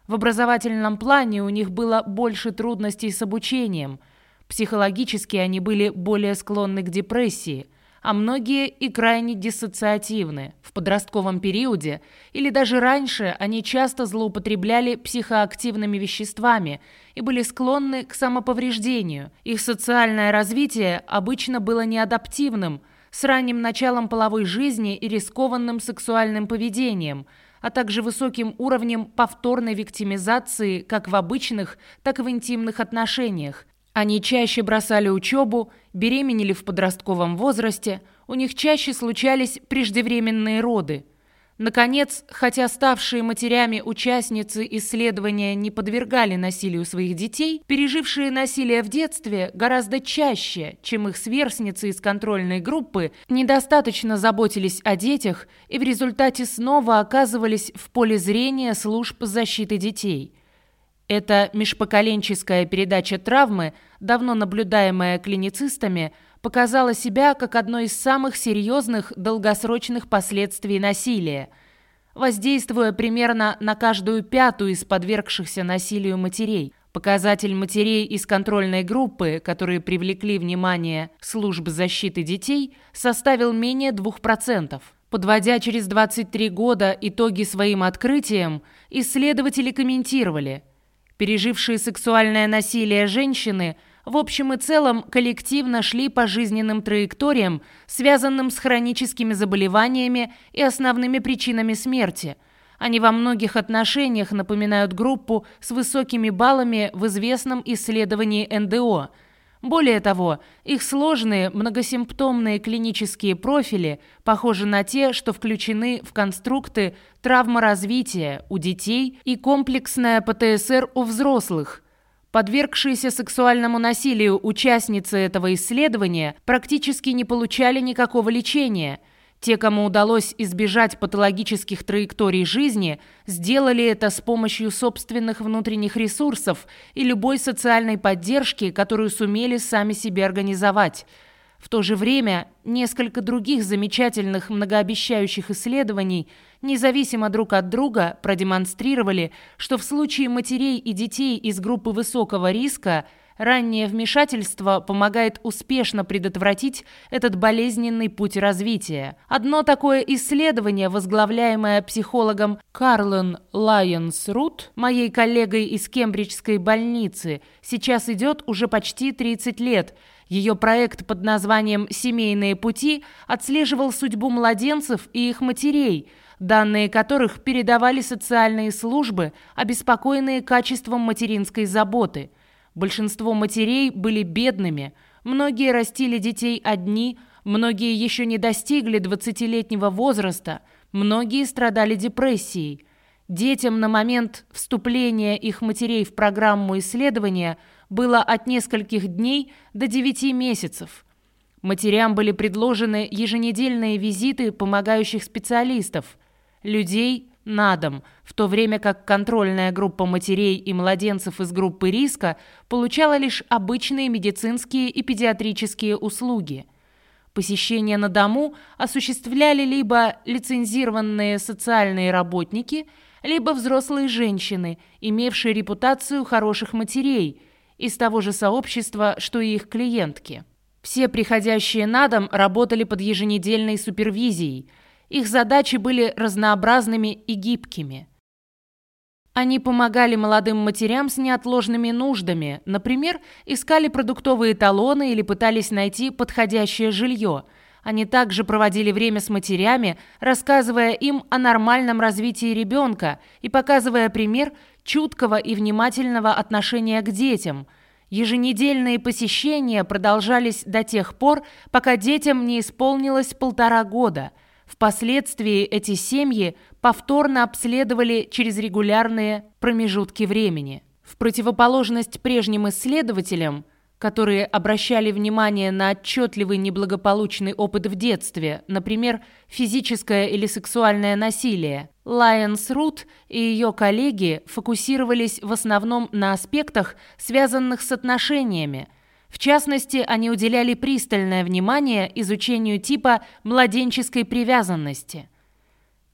В образовательном плане у них было больше трудностей с обучением. Психологически они были более склонны к депрессии, а многие и крайне диссоциативны. В подростковом периоде или даже раньше они часто злоупотребляли психоактивными веществами и были склонны к самоповреждению. Их социальное развитие обычно было неадаптивным – с ранним началом половой жизни и рискованным сексуальным поведением, а также высоким уровнем повторной виктимизации как в обычных, так и в интимных отношениях. Они чаще бросали учебу, беременели в подростковом возрасте, у них чаще случались преждевременные роды – Наконец, хотя ставшие матерями участницы исследования не подвергали насилию своих детей, пережившие насилие в детстве гораздо чаще, чем их сверстницы из контрольной группы, недостаточно заботились о детях и в результате снова оказывались в поле зрения служб защиты детей. Эта межпоколенческая передача травмы, давно наблюдаемая клиницистами, показала себя как одно из самых серьезных долгосрочных последствий насилия, воздействуя примерно на каждую пятую из подвергшихся насилию матерей. Показатель матерей из контрольной группы, которые привлекли внимание служб защиты детей, составил менее 2%. Подводя через 23 года итоги своим открытиям, исследователи комментировали – Пережившие сексуальное насилие женщины – в общем и целом коллективно шли по жизненным траекториям, связанным с хроническими заболеваниями и основными причинами смерти. Они во многих отношениях напоминают группу с высокими баллами в известном исследовании НДО. Более того, их сложные многосимптомные клинические профили похожи на те, что включены в конструкты травма развития у детей и комплексная ПТСР у взрослых, Подвергшиеся сексуальному насилию участницы этого исследования практически не получали никакого лечения. Те, кому удалось избежать патологических траекторий жизни, сделали это с помощью собственных внутренних ресурсов и любой социальной поддержки, которую сумели сами себе организовать – в то же время несколько других замечательных многообещающих исследований, независимо друг от друга, продемонстрировали, что в случае матерей и детей из группы высокого риска раннее вмешательство помогает успешно предотвратить этот болезненный путь развития. Одно такое исследование, возглавляемое психологом Карлен Лайонс Рут, моей коллегой из Кембриджской больницы, сейчас идет уже почти 30 лет – ее проект под названием «Семейные пути» отслеживал судьбу младенцев и их матерей, данные которых передавали социальные службы, обеспокоенные качеством материнской заботы. Большинство матерей были бедными, многие растили детей одни, многие еще не достигли 20-летнего возраста, многие страдали депрессией. Детям на момент вступления их матерей в программу исследования – было от нескольких дней до 9 месяцев. Матерям были предложены еженедельные визиты помогающих специалистов, людей на дом, в то время как контрольная группа матерей и младенцев из группы риска получала лишь обычные медицинские и педиатрические услуги. Посещение на дому осуществляли либо лицензированные социальные работники, либо взрослые женщины, имевшие репутацию хороших матерей – из того же сообщества, что и их клиентки. Все приходящие на дом работали под еженедельной супервизией. Их задачи были разнообразными и гибкими. Они помогали молодым матерям с неотложными нуждами, например, искали продуктовые талоны или пытались найти подходящее жилье. Они также проводили время с матерями, рассказывая им о нормальном развитии ребенка и показывая пример чуткого и внимательного отношения к детям. Еженедельные посещения продолжались до тех пор, пока детям не исполнилось полтора года. Впоследствии эти семьи повторно обследовали через регулярные промежутки времени. В противоположность прежним исследователям, которые обращали внимание на отчетливый неблагополучный опыт в детстве, например, физическое или сексуальное насилие, Лайонс Рут и ее коллеги фокусировались в основном на аспектах, связанных с отношениями. В частности, они уделяли пристальное внимание изучению типа младенческой привязанности –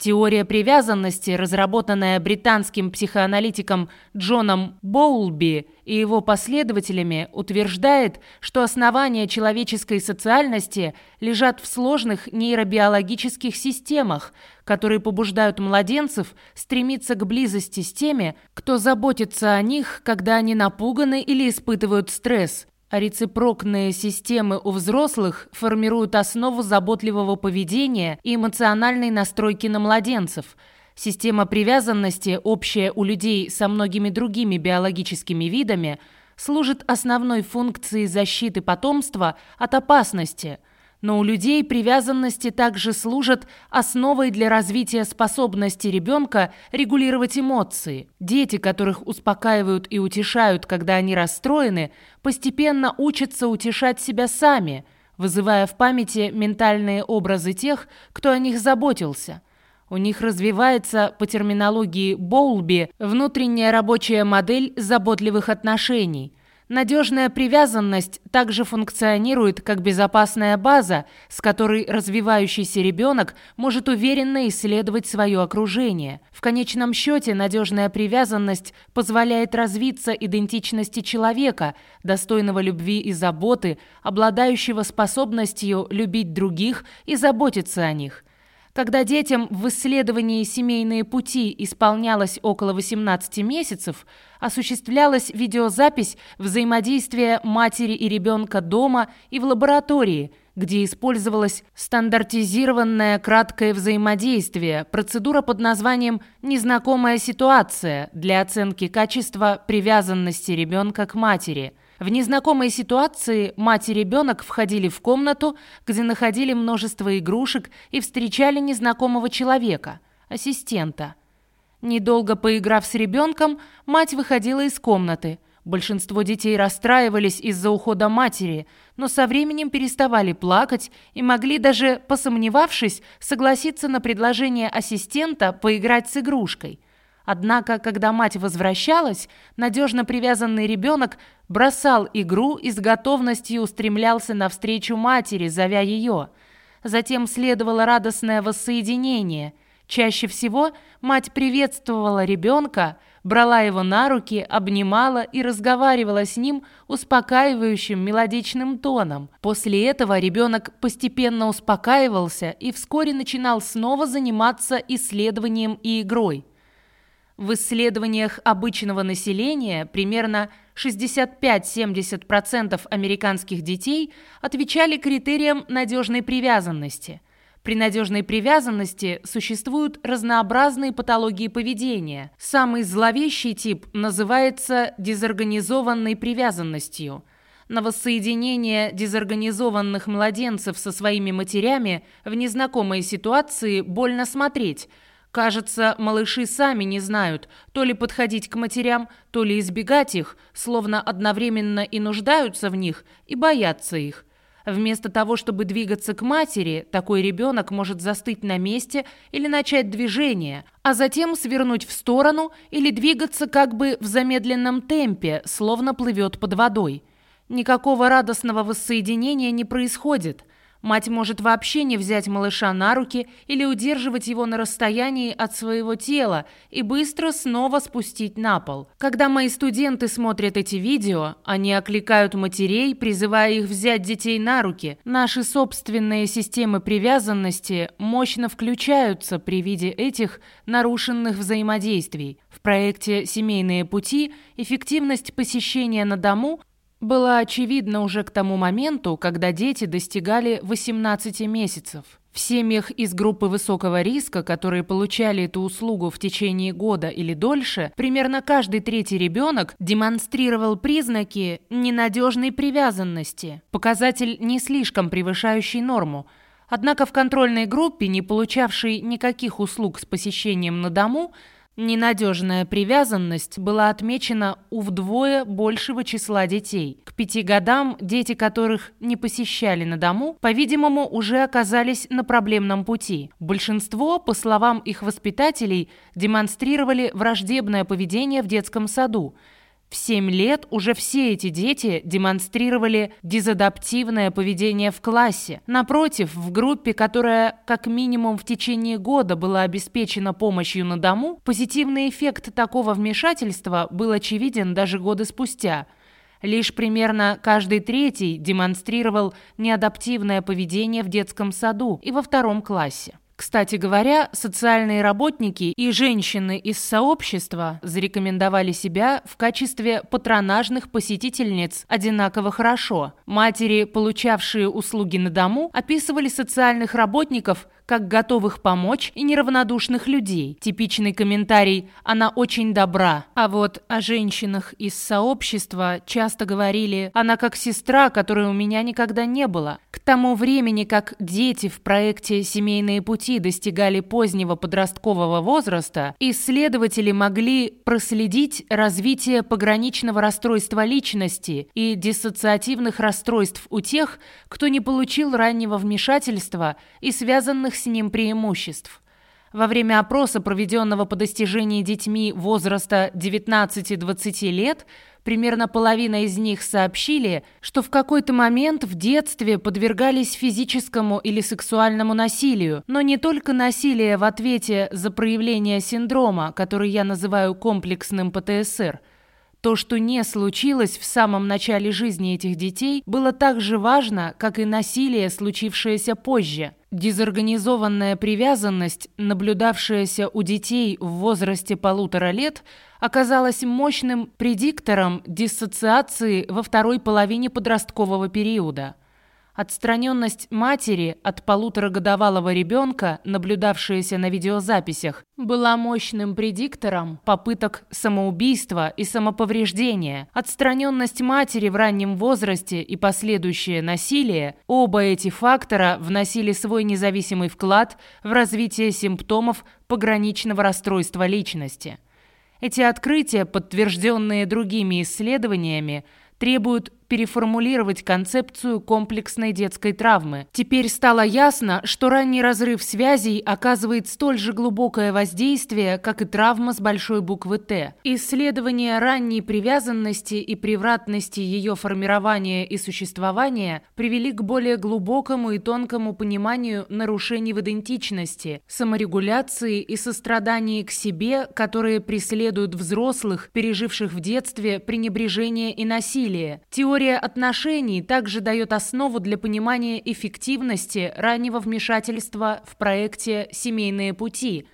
Теория привязанности, разработанная британским психоаналитиком Джоном Боулби и его последователями, утверждает, что основания человеческой социальности лежат в сложных нейробиологических системах, которые побуждают младенцев стремиться к близости с теми, кто заботится о них, когда они напуганы или испытывают стресс, рецепрокные системы у взрослых формируют основу заботливого поведения и эмоциональной настройки на младенцев. Система привязанности, общая у людей со многими другими биологическими видами, служит основной функцией защиты потомства от опасности – но у людей привязанности также служат основой для развития способности ребенка регулировать эмоции. Дети, которых успокаивают и утешают, когда они расстроены, постепенно учатся утешать себя сами, вызывая в памяти ментальные образы тех, кто о них заботился. У них развивается, по терминологии Боулби, внутренняя рабочая модель заботливых отношений – Надежная привязанность также функционирует как безопасная база, с которой развивающийся ребенок может уверенно исследовать свое окружение. В конечном счете, надежная привязанность позволяет развиться идентичности человека, достойного любви и заботы, обладающего способностью любить других и заботиться о них – когда детям в исследовании «Семейные пути» исполнялось около 18 месяцев, осуществлялась видеозапись взаимодействия матери и ребенка дома и в лаборатории, где использовалось стандартизированное краткое взаимодействие, процедура под названием «незнакомая ситуация» для оценки качества привязанности ребенка к матери – в незнакомой ситуации мать и ребенок входили в комнату, где находили множество игрушек и встречали незнакомого человека, ассистента. Недолго поиграв с ребенком, мать выходила из комнаты. Большинство детей расстраивались из-за ухода матери, но со временем переставали плакать и могли даже, посомневавшись, согласиться на предложение ассистента поиграть с игрушкой – Однако, когда мать возвращалась, надежно привязанный ребенок бросал игру и с готовностью устремлялся навстречу матери, зовя ее. Затем следовало радостное воссоединение. Чаще всего мать приветствовала ребенка, брала его на руки, обнимала и разговаривала с ним успокаивающим мелодичным тоном. После этого ребенок постепенно успокаивался и вскоре начинал снова заниматься исследованием и игрой. В исследованиях обычного населения примерно 65-70% американских детей отвечали критериям надежной привязанности. При надежной привязанности существуют разнообразные патологии поведения. Самый зловещий тип называется дезорганизованной привязанностью. На воссоединение дезорганизованных младенцев со своими матерями в незнакомой ситуации больно смотреть – Кажется, малыши сами не знают, то ли подходить к матерям, то ли избегать их, словно одновременно и нуждаются в них, и боятся их. Вместо того, чтобы двигаться к матери, такой ребенок может застыть на месте или начать движение, а затем свернуть в сторону или двигаться как бы в замедленном темпе, словно плывет под водой. Никакого радостного воссоединения не происходит. Мать может вообще не взять малыша на руки или удерживать его на расстоянии от своего тела и быстро снова спустить на пол. Когда мои студенты смотрят эти видео, они окликают матерей, призывая их взять детей на руки. Наши собственные системы привязанности мощно включаются при виде этих нарушенных взаимодействий. В проекте «Семейные пути» эффективность посещения на дому было очевидно уже к тому моменту, когда дети достигали 18 месяцев. В семьях из группы высокого риска, которые получали эту услугу в течение года или дольше, примерно каждый третий ребенок демонстрировал признаки ненадежной привязанности, показатель не слишком превышающий норму. Однако в контрольной группе, не получавшей никаких услуг с посещением на дому, Ненадежная привязанность была отмечена у вдвое большего числа детей. К пяти годам дети, которых не посещали на дому, по-видимому, уже оказались на проблемном пути. Большинство, по словам их воспитателей, демонстрировали враждебное поведение в детском саду – в 7 лет уже все эти дети демонстрировали дезадаптивное поведение в классе. Напротив, в группе, которая как минимум в течение года была обеспечена помощью на дому, позитивный эффект такого вмешательства был очевиден даже годы спустя. Лишь примерно каждый третий демонстрировал неадаптивное поведение в детском саду и во втором классе. Кстати говоря, социальные работники и женщины из сообщества зарекомендовали себя в качестве патронажных посетительниц одинаково хорошо. Матери, получавшие услуги на дому, описывали социальных работников как готовых помочь и неравнодушных людей. Типичный комментарий «она очень добра». А вот о женщинах из сообщества часто говорили «она как сестра, которой у меня никогда не было». К тому времени, как дети в проекте «Семейные пути» достигали позднего подросткового возраста, исследователи могли проследить развитие пограничного расстройства личности и диссоциативных расстройств у тех, кто не получил раннего вмешательства и связанных с ним преимуществ. Во время опроса, проведенного по достижении детьми возраста 19-20 лет, примерно половина из них сообщили, что в какой-то момент в детстве подвергались физическому или сексуальному насилию, но не только насилие в ответе за проявление синдрома, который я называю комплексным ПТСР – то, что не случилось в самом начале жизни этих детей, было так же важно, как и насилие, случившееся позже. Дезорганизованная привязанность, наблюдавшаяся у детей в возрасте полутора лет, оказалась мощным предиктором диссоциации во второй половине подросткового периода. Отстраненность матери от полуторагодовалого ребенка, наблюдавшаяся на видеозаписях, была мощным предиктором попыток самоубийства и самоповреждения. Отстраненность матери в раннем возрасте и последующее насилие – оба эти фактора вносили свой независимый вклад в развитие симптомов пограничного расстройства личности. Эти открытия, подтвержденные другими исследованиями, требуют переформулировать концепцию комплексной детской травмы. Теперь стало ясно, что ранний разрыв связей оказывает столь же глубокое воздействие, как и травма с большой буквы «Т». Исследования ранней привязанности и превратности ее формирования и существования привели к более глубокому и тонкому пониманию нарушений в идентичности, саморегуляции и сострадании к себе, которые преследуют взрослых, переживших в детстве пренебрежение и насилие. Теория Теория отношений также дает основу для понимания эффективности раннего вмешательства в проекте «Семейные пути»,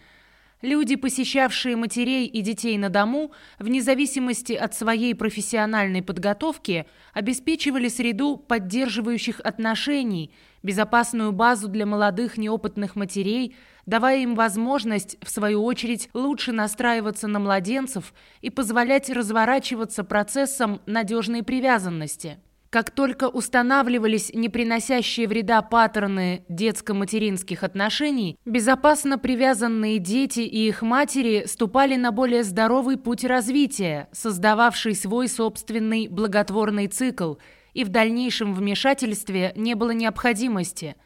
Люди, посещавшие матерей и детей на дому, вне зависимости от своей профессиональной подготовки, обеспечивали среду поддерживающих отношений, безопасную базу для молодых неопытных матерей, давая им возможность, в свою очередь, лучше настраиваться на младенцев и позволять разворачиваться процессом надежной привязанности. Как только устанавливались неприносящие вреда паттерны детско-материнских отношений, безопасно привязанные дети и их матери ступали на более здоровый путь развития, создававший свой собственный благотворный цикл, и в дальнейшем вмешательстве не было необходимости.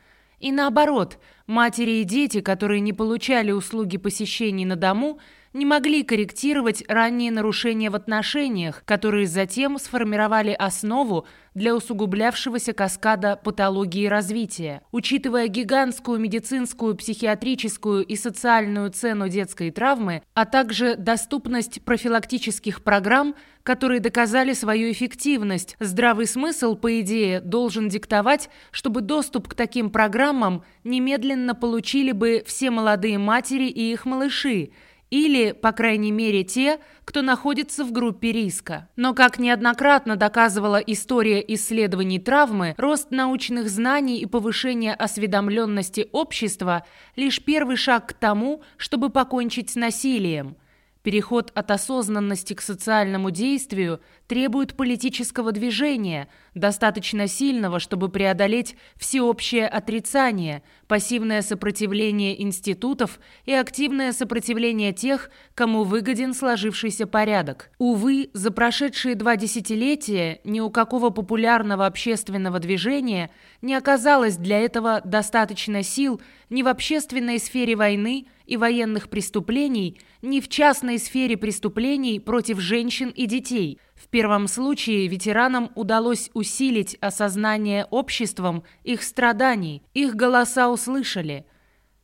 И наоборот, матери и дети, которые не получали услуги посещений на дому – не могли корректировать ранние нарушения в отношениях, которые затем сформировали основу для усугублявшегося каскада патологии развития. Учитывая гигантскую медицинскую, психиатрическую и социальную цену детской травмы, а также доступность профилактических программ, которые доказали свою эффективность, здравый смысл, по идее, должен диктовать, чтобы доступ к таким программам немедленно получили бы все молодые матери и их малыши – или, по крайней мере, те, кто находится в группе риска. Но, как неоднократно доказывала история исследований травмы, рост научных знаний и повышение осведомленности общества – лишь первый шаг к тому, чтобы покончить с насилием. Переход от осознанности к социальному действию требует политического движения, достаточно сильного, чтобы преодолеть всеобщее отрицание, пассивное сопротивление институтов и активное сопротивление тех, кому выгоден сложившийся порядок. Увы, за прошедшие два десятилетия ни у какого популярного общественного движения не оказалось для этого достаточно сил ни в общественной сфере войны и военных преступлений, ни в частной сфере преступлений против женщин и детей. В первом случае ветеранам удалось усилить осознание обществом их страданий, их голоса услышали.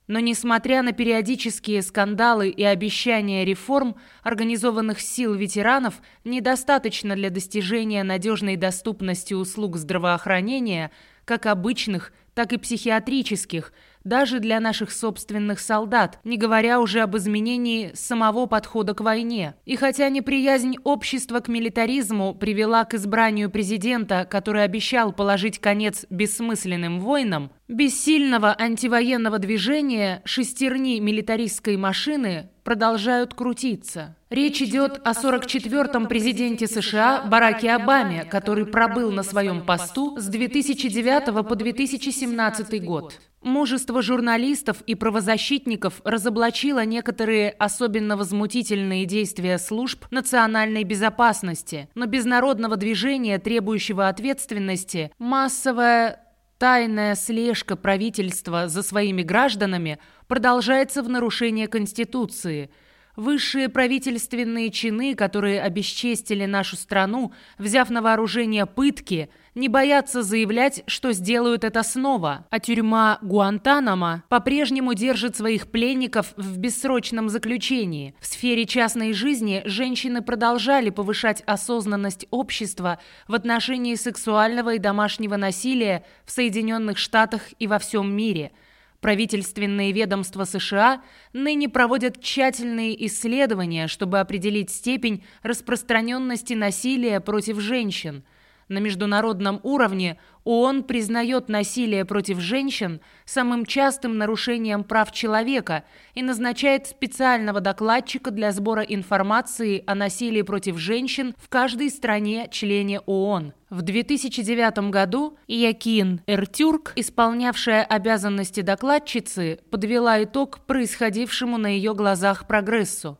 Но несмотря на периодические скандалы и обещания реформ, организованных сил ветеранов недостаточно для достижения надежной доступности услуг здравоохранения, как обычных, так и психиатрических – даже для наших собственных солдат, не говоря уже об изменении самого подхода к войне. И хотя неприязнь общества к милитаризму привела к избранию президента, который обещал положить конец бессмысленным войнам, без сильного антивоенного движения шестерни милитаристской машины продолжают крутиться. Речь идет о 44-м президенте США Бараке Обаме, который пробыл на своем посту с 2009 по 2017 год. Множество журналистов и правозащитников разоблачило некоторые особенно возмутительные действия служб национальной безопасности, но без народного движения, требующего ответственности, массовая тайная слежка правительства за своими гражданами продолжается в нарушение Конституции – Высшие правительственные чины, которые обесчестили нашу страну, взяв на вооружение пытки, не боятся заявлять, что сделают это снова. А тюрьма Гуантанамо по-прежнему держит своих пленников в бессрочном заключении. В сфере частной жизни женщины продолжали повышать осознанность общества в отношении сексуального и домашнего насилия в Соединенных Штатах и во всем мире – Правительственные ведомства США ныне проводят тщательные исследования, чтобы определить степень распространенности насилия против женщин – на международном уровне ООН признает насилие против женщин самым частым нарушением прав человека и назначает специального докладчика для сбора информации о насилии против женщин в каждой стране-члене ООН. В 2009 году Якин Эртюрк, исполнявшая обязанности докладчицы, подвела итог происходившему на ее глазах прогрессу.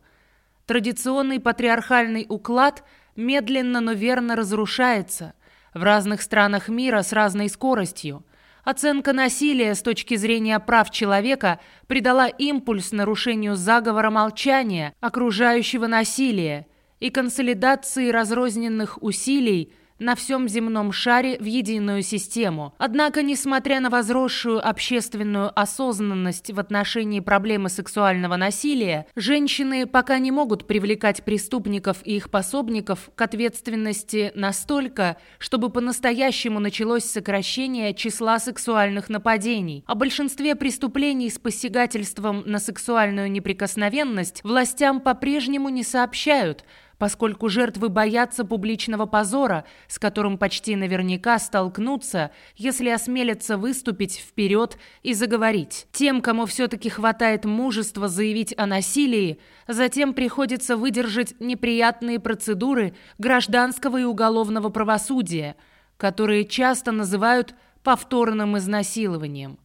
Традиционный патриархальный уклад медленно, но верно разрушается в разных странах мира с разной скоростью. Оценка насилия с точки зрения прав человека придала импульс нарушению заговора молчания, окружающего насилия, и консолидации разрозненных усилий – на всем земном шаре в единую систему. Однако, несмотря на возросшую общественную осознанность в отношении проблемы сексуального насилия, женщины пока не могут привлекать преступников и их пособников к ответственности настолько, чтобы по-настоящему началось сокращение числа сексуальных нападений. О большинстве преступлений с посягательством на сексуальную неприкосновенность властям по-прежнему не сообщают – поскольку жертвы боятся публичного позора, с которым почти наверняка столкнутся, если осмелятся выступить вперед и заговорить. Тем, кому все-таки хватает мужества заявить о насилии, затем приходится выдержать неприятные процедуры гражданского и уголовного правосудия, которые часто называют повторным изнасилованием.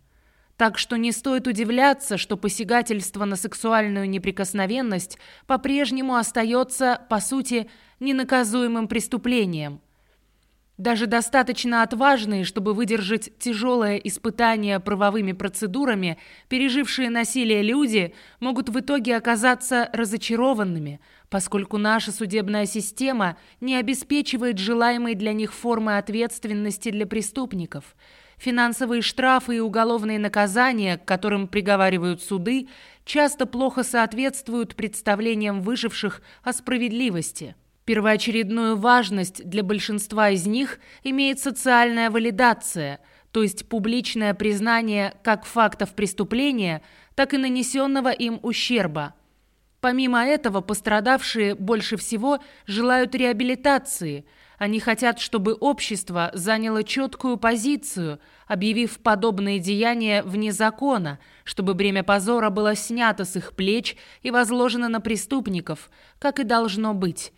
Так что не стоит удивляться, что посягательство на сексуальную неприкосновенность по-прежнему остается, по сути, ненаказуемым преступлением. Даже достаточно отважные, чтобы выдержать тяжелое испытание правовыми процедурами, пережившие насилие люди, могут в итоге оказаться разочарованными, поскольку наша судебная система не обеспечивает желаемой для них формы ответственности для преступников – Финансовые штрафы и уголовные наказания, к которым приговаривают суды, часто плохо соответствуют представлениям выживших о справедливости. Первоочередную важность для большинства из них имеет социальная валидация, то есть публичное признание как фактов преступления, так и нанесенного им ущерба. Помимо этого, пострадавшие больше всего желают реабилитации – Они хотят, чтобы общество заняло четкую позицию, объявив подобные деяния вне закона, чтобы бремя позора было снято с их плеч и возложено на преступников, как и должно быть.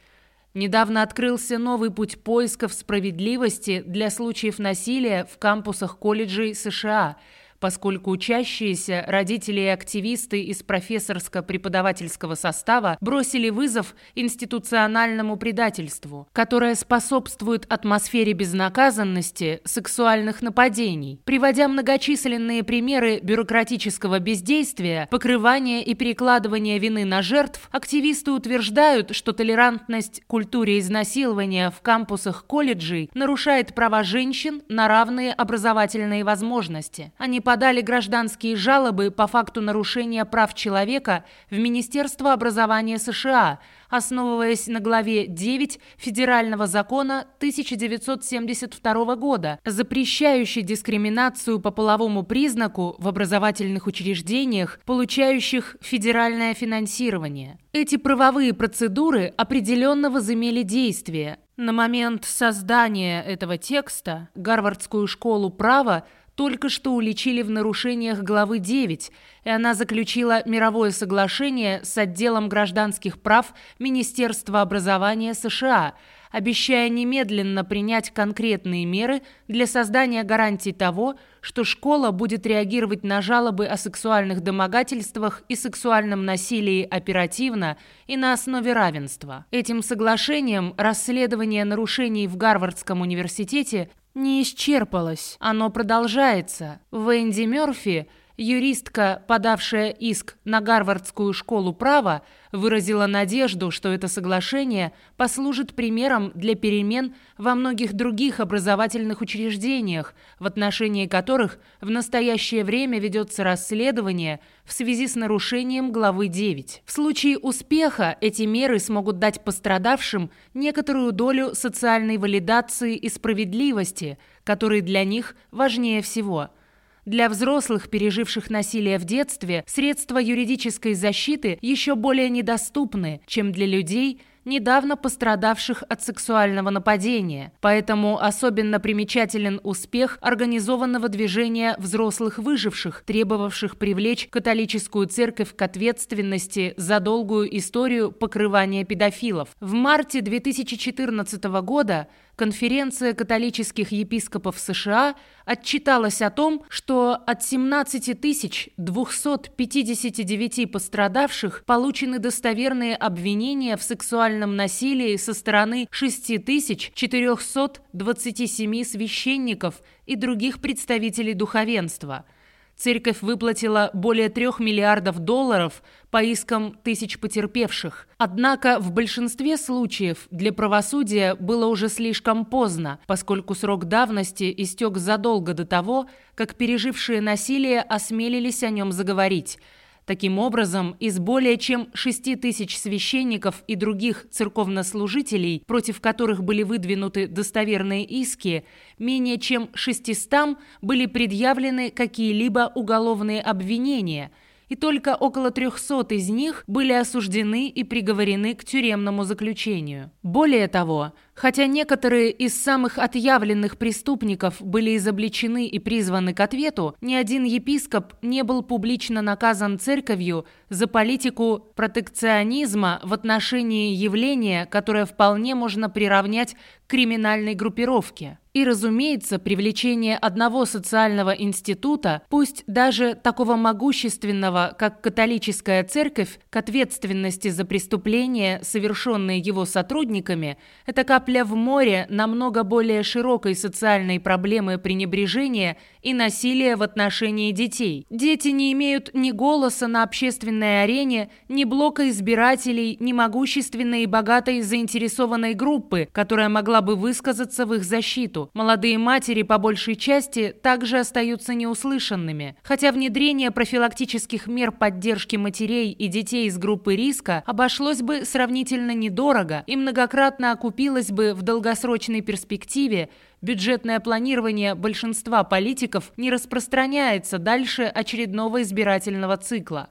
Недавно открылся новый путь поисков справедливости для случаев насилия в кампусах колледжей США – поскольку учащиеся, родители и активисты из профессорско-преподавательского состава бросили вызов институциональному предательству, которое способствует атмосфере безнаказанности сексуальных нападений, приводя многочисленные примеры бюрократического бездействия, покрывания и перекладывания вины на жертв, активисты утверждают, что толерантность к культуре изнасилования в кампусах колледжей нарушает права женщин на равные образовательные возможности. Они по подали гражданские жалобы по факту нарушения прав человека в Министерство образования США, основываясь на главе 9 Федерального закона 1972 года, запрещающей дискриминацию по половому признаку в образовательных учреждениях, получающих федеральное финансирование. Эти правовые процедуры определенно возымели действие. На момент создания этого текста Гарвардскую школу права только что уличили в нарушениях главы 9, и она заключила мировое соглашение с отделом гражданских прав Министерства образования США, обещая немедленно принять конкретные меры для создания гарантий того, что школа будет реагировать на жалобы о сексуальных домогательствах и сексуальном насилии оперативно и на основе равенства. Этим соглашением расследование нарушений в Гарвардском университете не исчерпалось, оно продолжается. Венди Мёрфи, юристка, подавшая иск на Гарвардскую школу права, выразила надежду, что это соглашение послужит примером для перемен во многих других образовательных учреждениях, в отношении которых в настоящее время ведется расследование в связи с нарушением главы 9. В случае успеха эти меры смогут дать пострадавшим некоторую долю социальной валидации и справедливости, которые для них важнее всего – для взрослых, переживших насилие в детстве, средства юридической защиты еще более недоступны, чем для людей, недавно пострадавших от сексуального нападения. Поэтому особенно примечателен успех организованного движения взрослых выживших, требовавших привлечь католическую церковь к ответственности за долгую историю покрывания педофилов. В марте 2014 года конференция католических епископов США отчиталась о том, что от 17 259 пострадавших получены достоверные обвинения в сексуальном насилии со стороны 6427 священников и других представителей духовенства – Церковь выплатила более трех миллиардов долларов по искам тысяч потерпевших. Однако в большинстве случаев для правосудия было уже слишком поздно, поскольку срок давности истек задолго до того, как пережившие насилие осмелились о нем заговорить – Таким образом, из более чем 6 тысяч священников и других церковнослужителей, против которых были выдвинуты достоверные иски, менее чем 600 были предъявлены какие-либо уголовные обвинения – и только около 300 из них были осуждены и приговорены к тюремному заключению. Более того, хотя некоторые из самых отъявленных преступников были изобличены и призваны к ответу, ни один епископ не был публично наказан церковью за политику протекционизма в отношении явления, которое вполне можно приравнять к криминальной группировке. И, разумеется, привлечение одного социального института, пусть даже такого могущественного, как католическая церковь, к ответственности за преступления, совершенные его сотрудниками, это капля в море намного более широкой социальной проблемы пренебрежения и насилия в отношении детей. Дети не имеют ни голоса на общественной арене, ни блока избирателей, ни могущественной и богатой заинтересованной группы, которая могла бы высказаться в их защиту. Молодые матери по большей части также остаются неуслышанными, хотя внедрение профилактических мер поддержки матерей и детей из группы риска обошлось бы сравнительно недорого и многократно окупилось бы в долгосрочной перспективе, бюджетное планирование большинства политиков не распространяется дальше очередного избирательного цикла.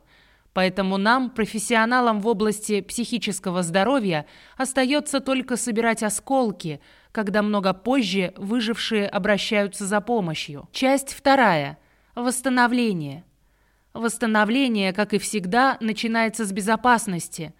Поэтому нам, профессионалам в области психического здоровья, остается только собирать осколки, когда много позже выжившие обращаются за помощью. Часть вторая. Восстановление. Восстановление, как и всегда, начинается с безопасности.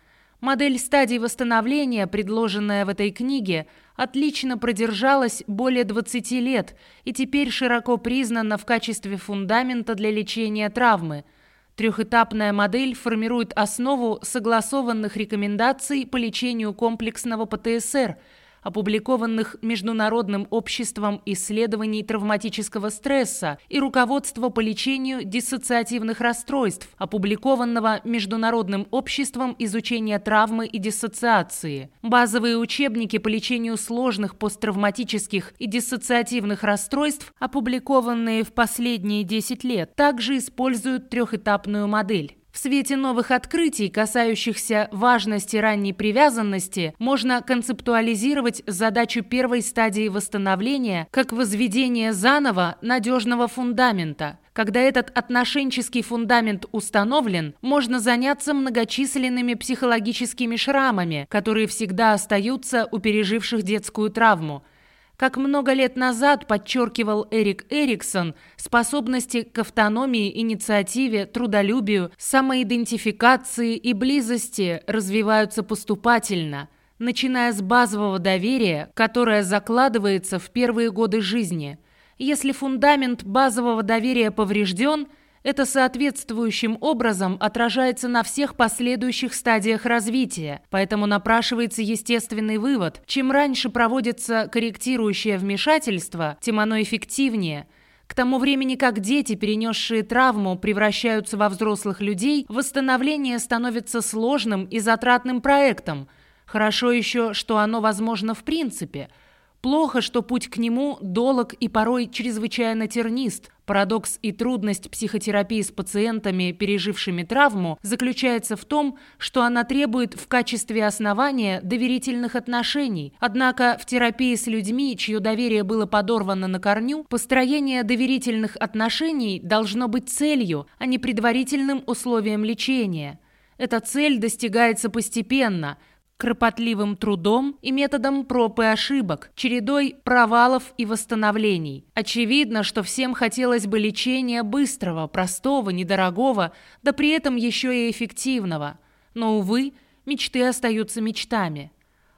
Модель стадий восстановления, предложенная в этой книге, отлично продержалась более 20 лет и теперь широко признана в качестве фундамента для лечения травмы – Трехэтапная модель формирует основу согласованных рекомендаций по лечению комплексного ПТСР – опубликованных Международным обществом исследований травматического стресса и руководство по лечению диссоциативных расстройств, опубликованного Международным обществом изучения травмы и диссоциации. Базовые учебники по лечению сложных посттравматических и диссоциативных расстройств, опубликованные в последние 10 лет, также используют трехэтапную модель. В свете новых открытий, касающихся важности ранней привязанности, можно концептуализировать задачу первой стадии восстановления как возведение заново надежного фундамента. Когда этот отношенческий фундамент установлен, можно заняться многочисленными психологическими шрамами, которые всегда остаются у переживших детскую травму – как много лет назад подчеркивал Эрик Эриксон, способности к автономии, инициативе, трудолюбию, самоидентификации и близости развиваются поступательно, начиная с базового доверия, которое закладывается в первые годы жизни. Если фундамент базового доверия поврежден – это соответствующим образом отражается на всех последующих стадиях развития, поэтому напрашивается естественный вывод. Чем раньше проводится корректирующее вмешательство, тем оно эффективнее – к тому времени, как дети, перенесшие травму, превращаются во взрослых людей, восстановление становится сложным и затратным проектом. Хорошо еще, что оно возможно в принципе – Плохо, что путь к нему долог и порой чрезвычайно тернист. Парадокс и трудность психотерапии с пациентами, пережившими травму, заключается в том, что она требует в качестве основания доверительных отношений. Однако в терапии с людьми, чье доверие было подорвано на корню, построение доверительных отношений должно быть целью, а не предварительным условием лечения. Эта цель достигается постепенно – кропотливым трудом и методом проб и ошибок, чередой провалов и восстановлений. Очевидно, что всем хотелось бы лечения быстрого, простого, недорогого, да при этом еще и эффективного. Но, увы, мечты остаются мечтами.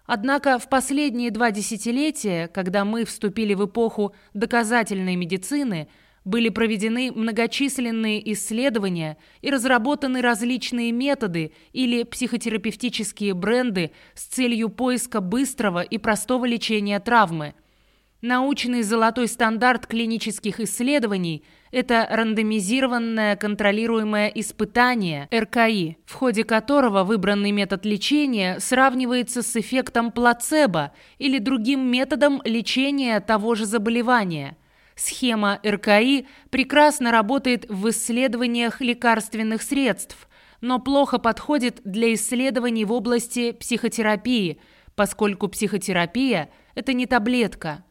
Однако в последние два десятилетия, когда мы вступили в эпоху доказательной медицины – были проведены многочисленные исследования и разработаны различные методы или психотерапевтические бренды с целью поиска быстрого и простого лечения травмы. Научный золотой стандарт клинических исследований – это рандомизированное контролируемое испытание РКИ, в ходе которого выбранный метод лечения сравнивается с эффектом плацебо или другим методом лечения того же заболевания – Схема РКИ прекрасно работает в исследованиях лекарственных средств, но плохо подходит для исследований в области психотерапии, поскольку психотерапия – это не таблетка.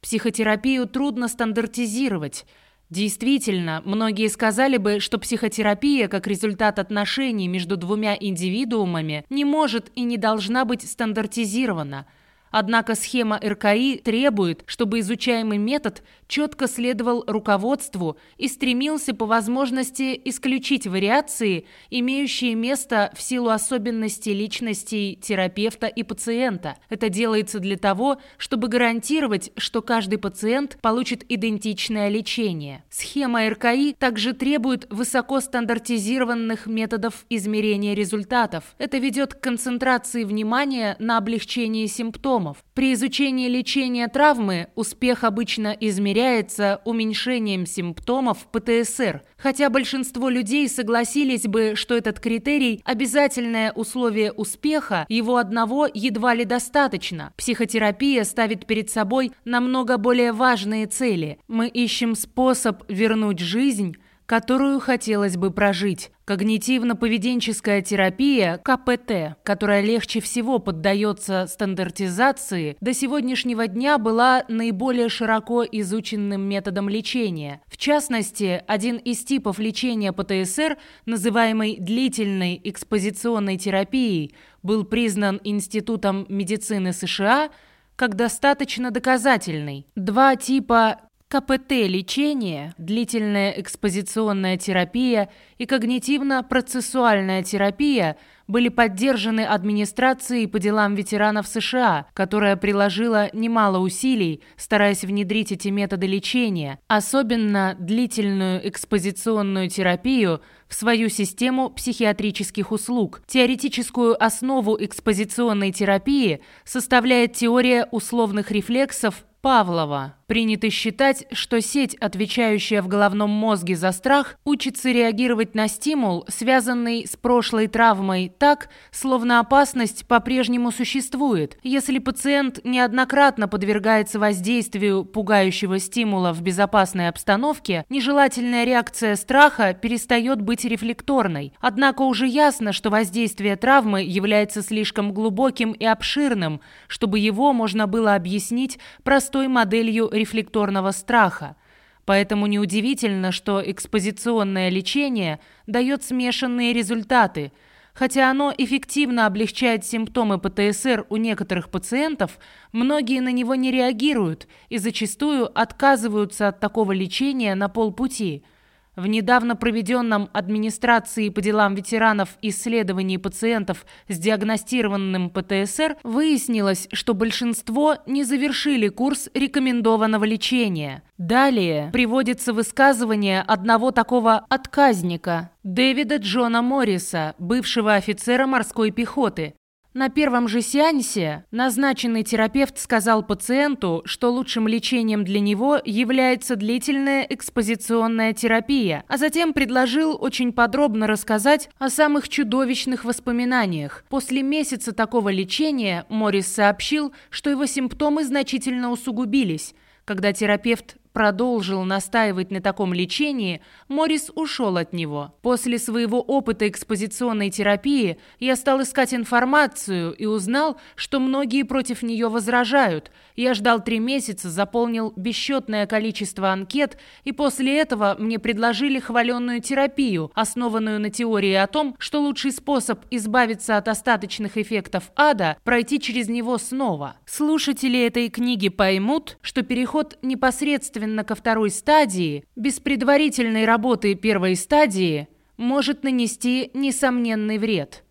Психотерапию трудно стандартизировать. Действительно, многие сказали бы, что психотерапия, как результат отношений между двумя индивидуумами, не может и не должна быть стандартизирована – Однако схема РКИ требует, чтобы изучаемый метод четко следовал руководству и стремился по возможности исключить вариации, имеющие место в силу особенностей личностей терапевта и пациента. Это делается для того, чтобы гарантировать, что каждый пациент получит идентичное лечение. Схема РКИ также требует высокостандартизированных методов измерения результатов. Это ведет к концентрации внимания на облегчении симптомов симптомов. При изучении лечения травмы успех обычно измеряется уменьшением симптомов ПТСР, хотя большинство людей согласились бы, что этот критерий – обязательное условие успеха, его одного едва ли достаточно. Психотерапия ставит перед собой намного более важные цели. Мы ищем способ вернуть жизнь которую хотелось бы прожить. Когнитивно-поведенческая терапия, КПТ, которая легче всего поддается стандартизации, до сегодняшнего дня была наиболее широко изученным методом лечения. В частности, один из типов лечения ПТСР, называемый длительной экспозиционной терапией, был признан Институтом медицины США как достаточно доказательный. Два типа КПТ-лечение, длительная экспозиционная терапия и когнитивно-процессуальная терапия были поддержаны администрацией по делам ветеранов США, которая приложила немало усилий, стараясь внедрить эти методы лечения, особенно длительную экспозиционную терапию в свою систему психиатрических услуг. Теоретическую основу экспозиционной терапии составляет теория условных рефлексов Павлова. Принято считать, что сеть, отвечающая в головном мозге за страх, учится реагировать на стимул, связанный с прошлой травмой, так, словно опасность по-прежнему существует. Если пациент неоднократно подвергается воздействию пугающего стимула в безопасной обстановке, нежелательная реакция страха перестает быть рефлекторной. Однако уже ясно, что воздействие травмы является слишком глубоким и обширным, чтобы его можно было объяснить простой моделью рефлекторного страха. Поэтому неудивительно, что экспозиционное лечение дает смешанные результаты. Хотя оно эффективно облегчает симптомы ПТСР у некоторых пациентов, многие на него не реагируют и зачастую отказываются от такого лечения на полпути – в недавно проведенном администрацией по делам ветеранов исследовании пациентов с диагностированным ПТСР выяснилось, что большинство не завершили курс рекомендованного лечения. Далее приводится высказывание одного такого отказника – Дэвида Джона Морриса, бывшего офицера морской пехоты, на первом же сеансе назначенный терапевт сказал пациенту, что лучшим лечением для него является длительная экспозиционная терапия, а затем предложил очень подробно рассказать о самых чудовищных воспоминаниях. После месяца такого лечения Моррис сообщил, что его симптомы значительно усугубились. Когда терапевт продолжил настаивать на таком лечении, Моррис ушел от него. После своего опыта экспозиционной терапии я стал искать информацию и узнал, что многие против нее возражают. Я ждал три месяца, заполнил бесчетное количество анкет, и после этого мне предложили хваленную терапию, основанную на теории о том, что лучший способ избавиться от остаточных эффектов ада – пройти через него снова. Слушатели этой книги поймут, что переход непосредственно ко второй стадии, без предварительной работы первой стадии, может нанести несомненный вред.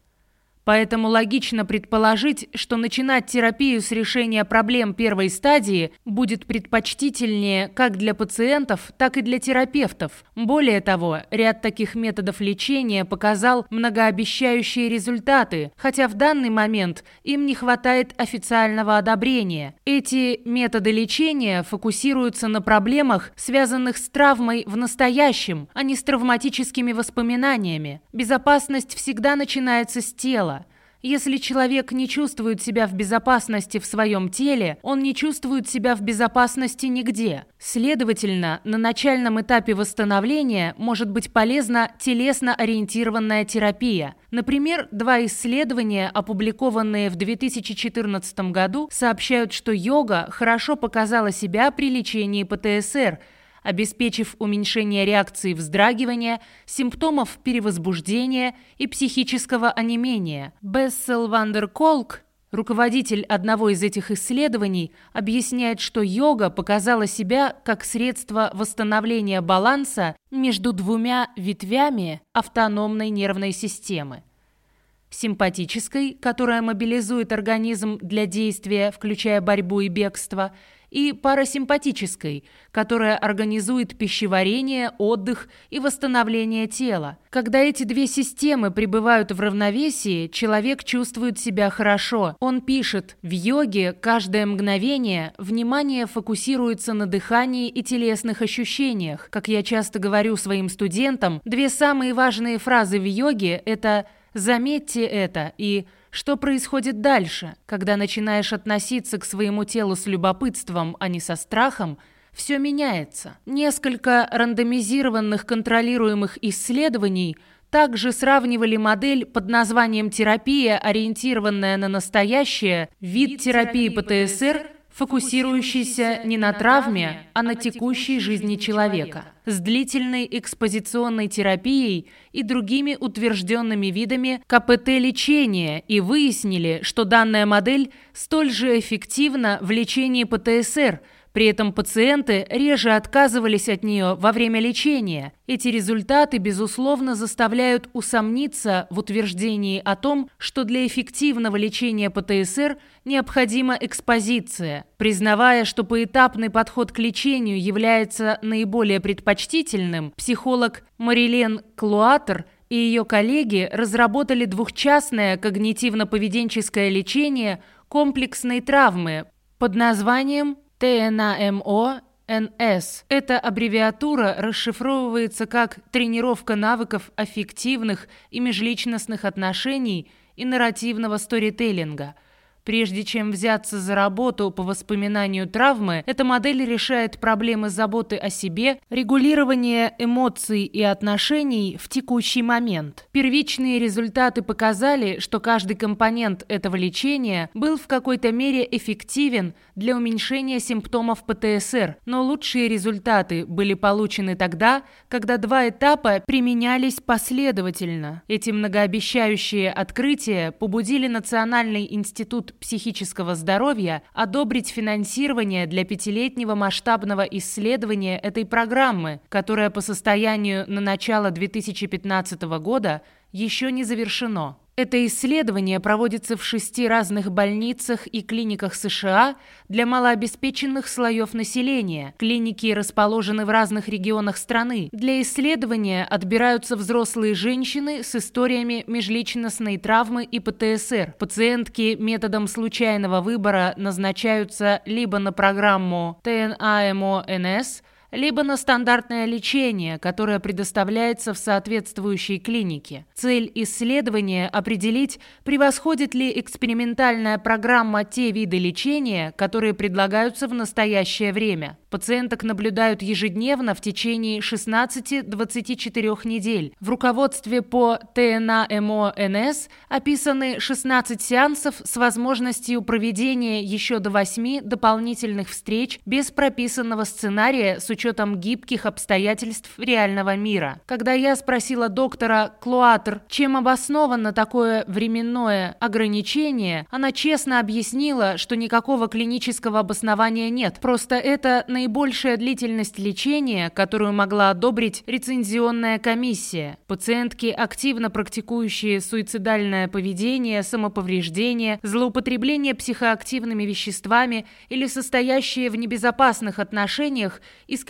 Поэтому логично предположить, что начинать терапию с решения проблем первой стадии будет предпочтительнее как для пациентов, так и для терапевтов. Более того, ряд таких методов лечения показал многообещающие результаты, хотя в данный момент им не хватает официального одобрения. Эти методы лечения фокусируются на проблемах, связанных с травмой в настоящем, а не с травматическими воспоминаниями. Безопасность всегда начинается с тела. Если человек не чувствует себя в безопасности в своем теле, он не чувствует себя в безопасности нигде. Следовательно, на начальном этапе восстановления может быть полезна телесно-ориентированная терапия. Например, два исследования, опубликованные в 2014 году, сообщают, что йога хорошо показала себя при лечении ПТСР – обеспечив уменьшение реакции вздрагивания, симптомов перевозбуждения и психического онемения. Бессел Вандерколк, руководитель одного из этих исследований, объясняет, что йога показала себя как средство восстановления баланса между двумя ветвями автономной нервной системы симпатической, которая мобилизует организм для действия, включая борьбу и бегство, и парасимпатической, которая организует пищеварение, отдых и восстановление тела. Когда эти две системы пребывают в равновесии, человек чувствует себя хорошо. Он пишет, в йоге каждое мгновение внимание фокусируется на дыхании и телесных ощущениях. Как я часто говорю своим студентам, две самые важные фразы в йоге – это «заметьте это» и «заметьте что происходит дальше, когда начинаешь относиться к своему телу с любопытством, а не со страхом? все меняется. Несколько рандомизированных контролируемых исследований также сравнивали модель под названием терапия, ориентированная на настоящее, вид терапии ПТСР – фокусирующийся не на травме, а на текущей жизни человека, с длительной экспозиционной терапией и другими утвержденными видами КПТ-лечения и выяснили, что данная модель столь же эффективна в лечении ПТСР – при этом пациенты реже отказывались от нее во время лечения. Эти результаты, безусловно, заставляют усомниться в утверждении о том, что для эффективного лечения ПТСР необходима экспозиция. Признавая, что поэтапный подход к лечению является наиболее предпочтительным, психолог Марилен Клуатер и ее коллеги разработали двухчастное когнитивно-поведенческое лечение комплексной травмы под названием ТНАМО НС. Эта аббревиатура расшифровывается как «тренировка навыков аффективных и межличностных отношений и нарративного сторителлинга», Прежде чем взяться за работу по воспоминанию травмы, эта модель решает проблемы заботы о себе, регулирования эмоций и отношений в текущий момент. Первичные результаты показали, что каждый компонент этого лечения был в какой-то мере эффективен для уменьшения симптомов ПТСР, но лучшие результаты были получены тогда, когда два этапа применялись последовательно. Эти многообещающие открытия побудили Национальный институт психического здоровья одобрить финансирование для пятилетнего масштабного исследования этой программы, которая по состоянию на начало 2015 года еще не завершено. Это исследование проводится в шести разных больницах и клиниках США для малообеспеченных слоев населения. Клиники расположены в разных регионах страны. Для исследования отбираются взрослые женщины с историями межличностной травмы и ПТСР. Пациентки методом случайного выбора назначаются либо на программу ТНАМО-НС, либо на стандартное лечение, которое предоставляется в соответствующей клинике. Цель исследования – определить, превосходит ли экспериментальная программа те виды лечения, которые предлагаются в настоящее время. Пациенток наблюдают ежедневно в течение 16-24 недель. В руководстве по ТНА-МО-НС описаны 16 сеансов с возможностью проведения еще до 8 дополнительных встреч без прописанного сценария с учетом гибких обстоятельств реального мира. Когда я спросила доктора Клуатер, чем обосновано такое временное ограничение, она честно объяснила, что никакого клинического обоснования нет. Просто это на наибольшая длительность лечения, которую могла одобрить рецензионная комиссия. Пациентки, активно практикующие суицидальное поведение, самоповреждение, злоупотребление психоактивными веществами или состоящие в небезопасных отношениях,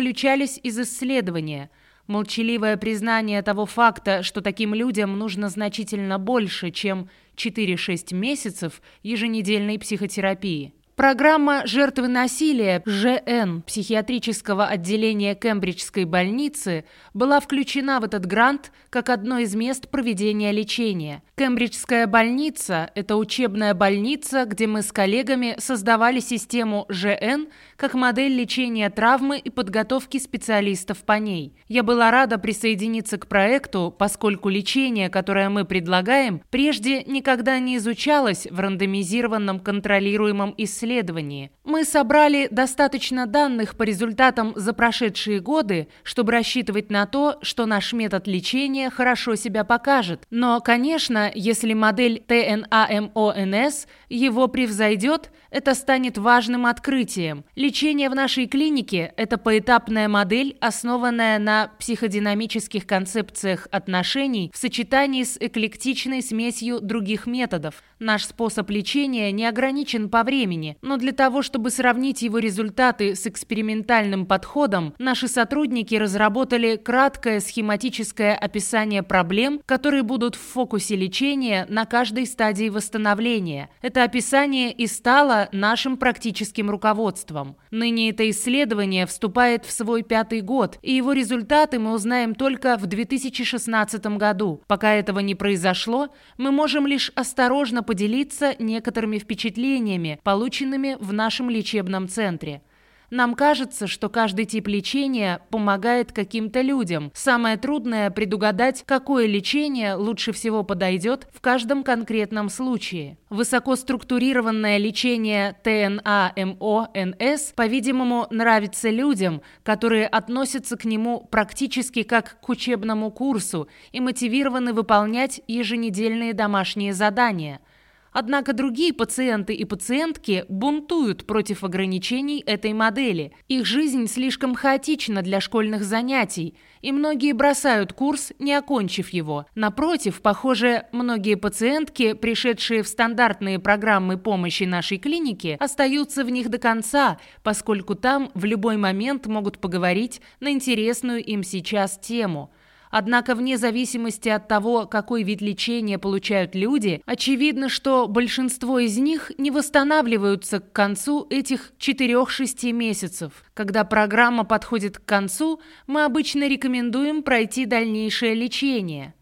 исключались из исследования – Молчаливое признание того факта, что таким людям нужно значительно больше, чем 4-6 месяцев еженедельной психотерапии. Программа «Жертвы насилия» ЖН психиатрического отделения Кембриджской больницы была включена в этот грант как одно из мест проведения лечения. Кембриджская больница – это учебная больница, где мы с коллегами создавали систему ЖН как модель лечения травмы и подготовки специалистов по ней. Я была рада присоединиться к проекту, поскольку лечение, которое мы предлагаем, прежде никогда не изучалось в рандомизированном контролируемом исследовании. Мы собрали достаточно данных по результатам за прошедшие годы, чтобы рассчитывать на то, что наш метод лечения хорошо себя покажет. Но, конечно, если модель ТНАМОНС его превзойдет, это станет важным открытием. Лечение в нашей клинике – это поэтапная модель, основанная на психодинамических концепциях отношений в сочетании с эклектичной смесью других методов. Наш способ лечения не ограничен по времени, но для того, чтобы сравнить его результаты с экспериментальным подходом, наши сотрудники разработали краткое схематическое описание проблем, которые будут в фокусе лечения на каждой стадии восстановления. Это описание и стало нашим практическим руководством. Ныне это исследование вступает в свой пятый год, и его результаты мы узнаем только в 2016 году. Пока этого не произошло, мы можем лишь осторожно поделиться некоторыми впечатлениями, полученными в нашем лечебном центре. Нам кажется, что каждый тип лечения помогает каким-то людям. Самое трудное – предугадать, какое лечение лучше всего подойдет в каждом конкретном случае. Высокоструктурированное лечение ТНА-МО-НС, по-видимому, нравится людям, которые относятся к нему практически как к учебному курсу и мотивированы выполнять еженедельные домашние задания – Однако другие пациенты и пациентки бунтуют против ограничений этой модели. Их жизнь слишком хаотична для школьных занятий, и многие бросают курс, не окончив его. Напротив, похоже, многие пациентки, пришедшие в стандартные программы помощи нашей клиники, остаются в них до конца, поскольку там в любой момент могут поговорить на интересную им сейчас тему – Однако вне зависимости от того, какой вид лечения получают люди, очевидно, что большинство из них не восстанавливаются к концу этих 4-6 месяцев. Когда программа подходит к концу, мы обычно рекомендуем пройти дальнейшее лечение –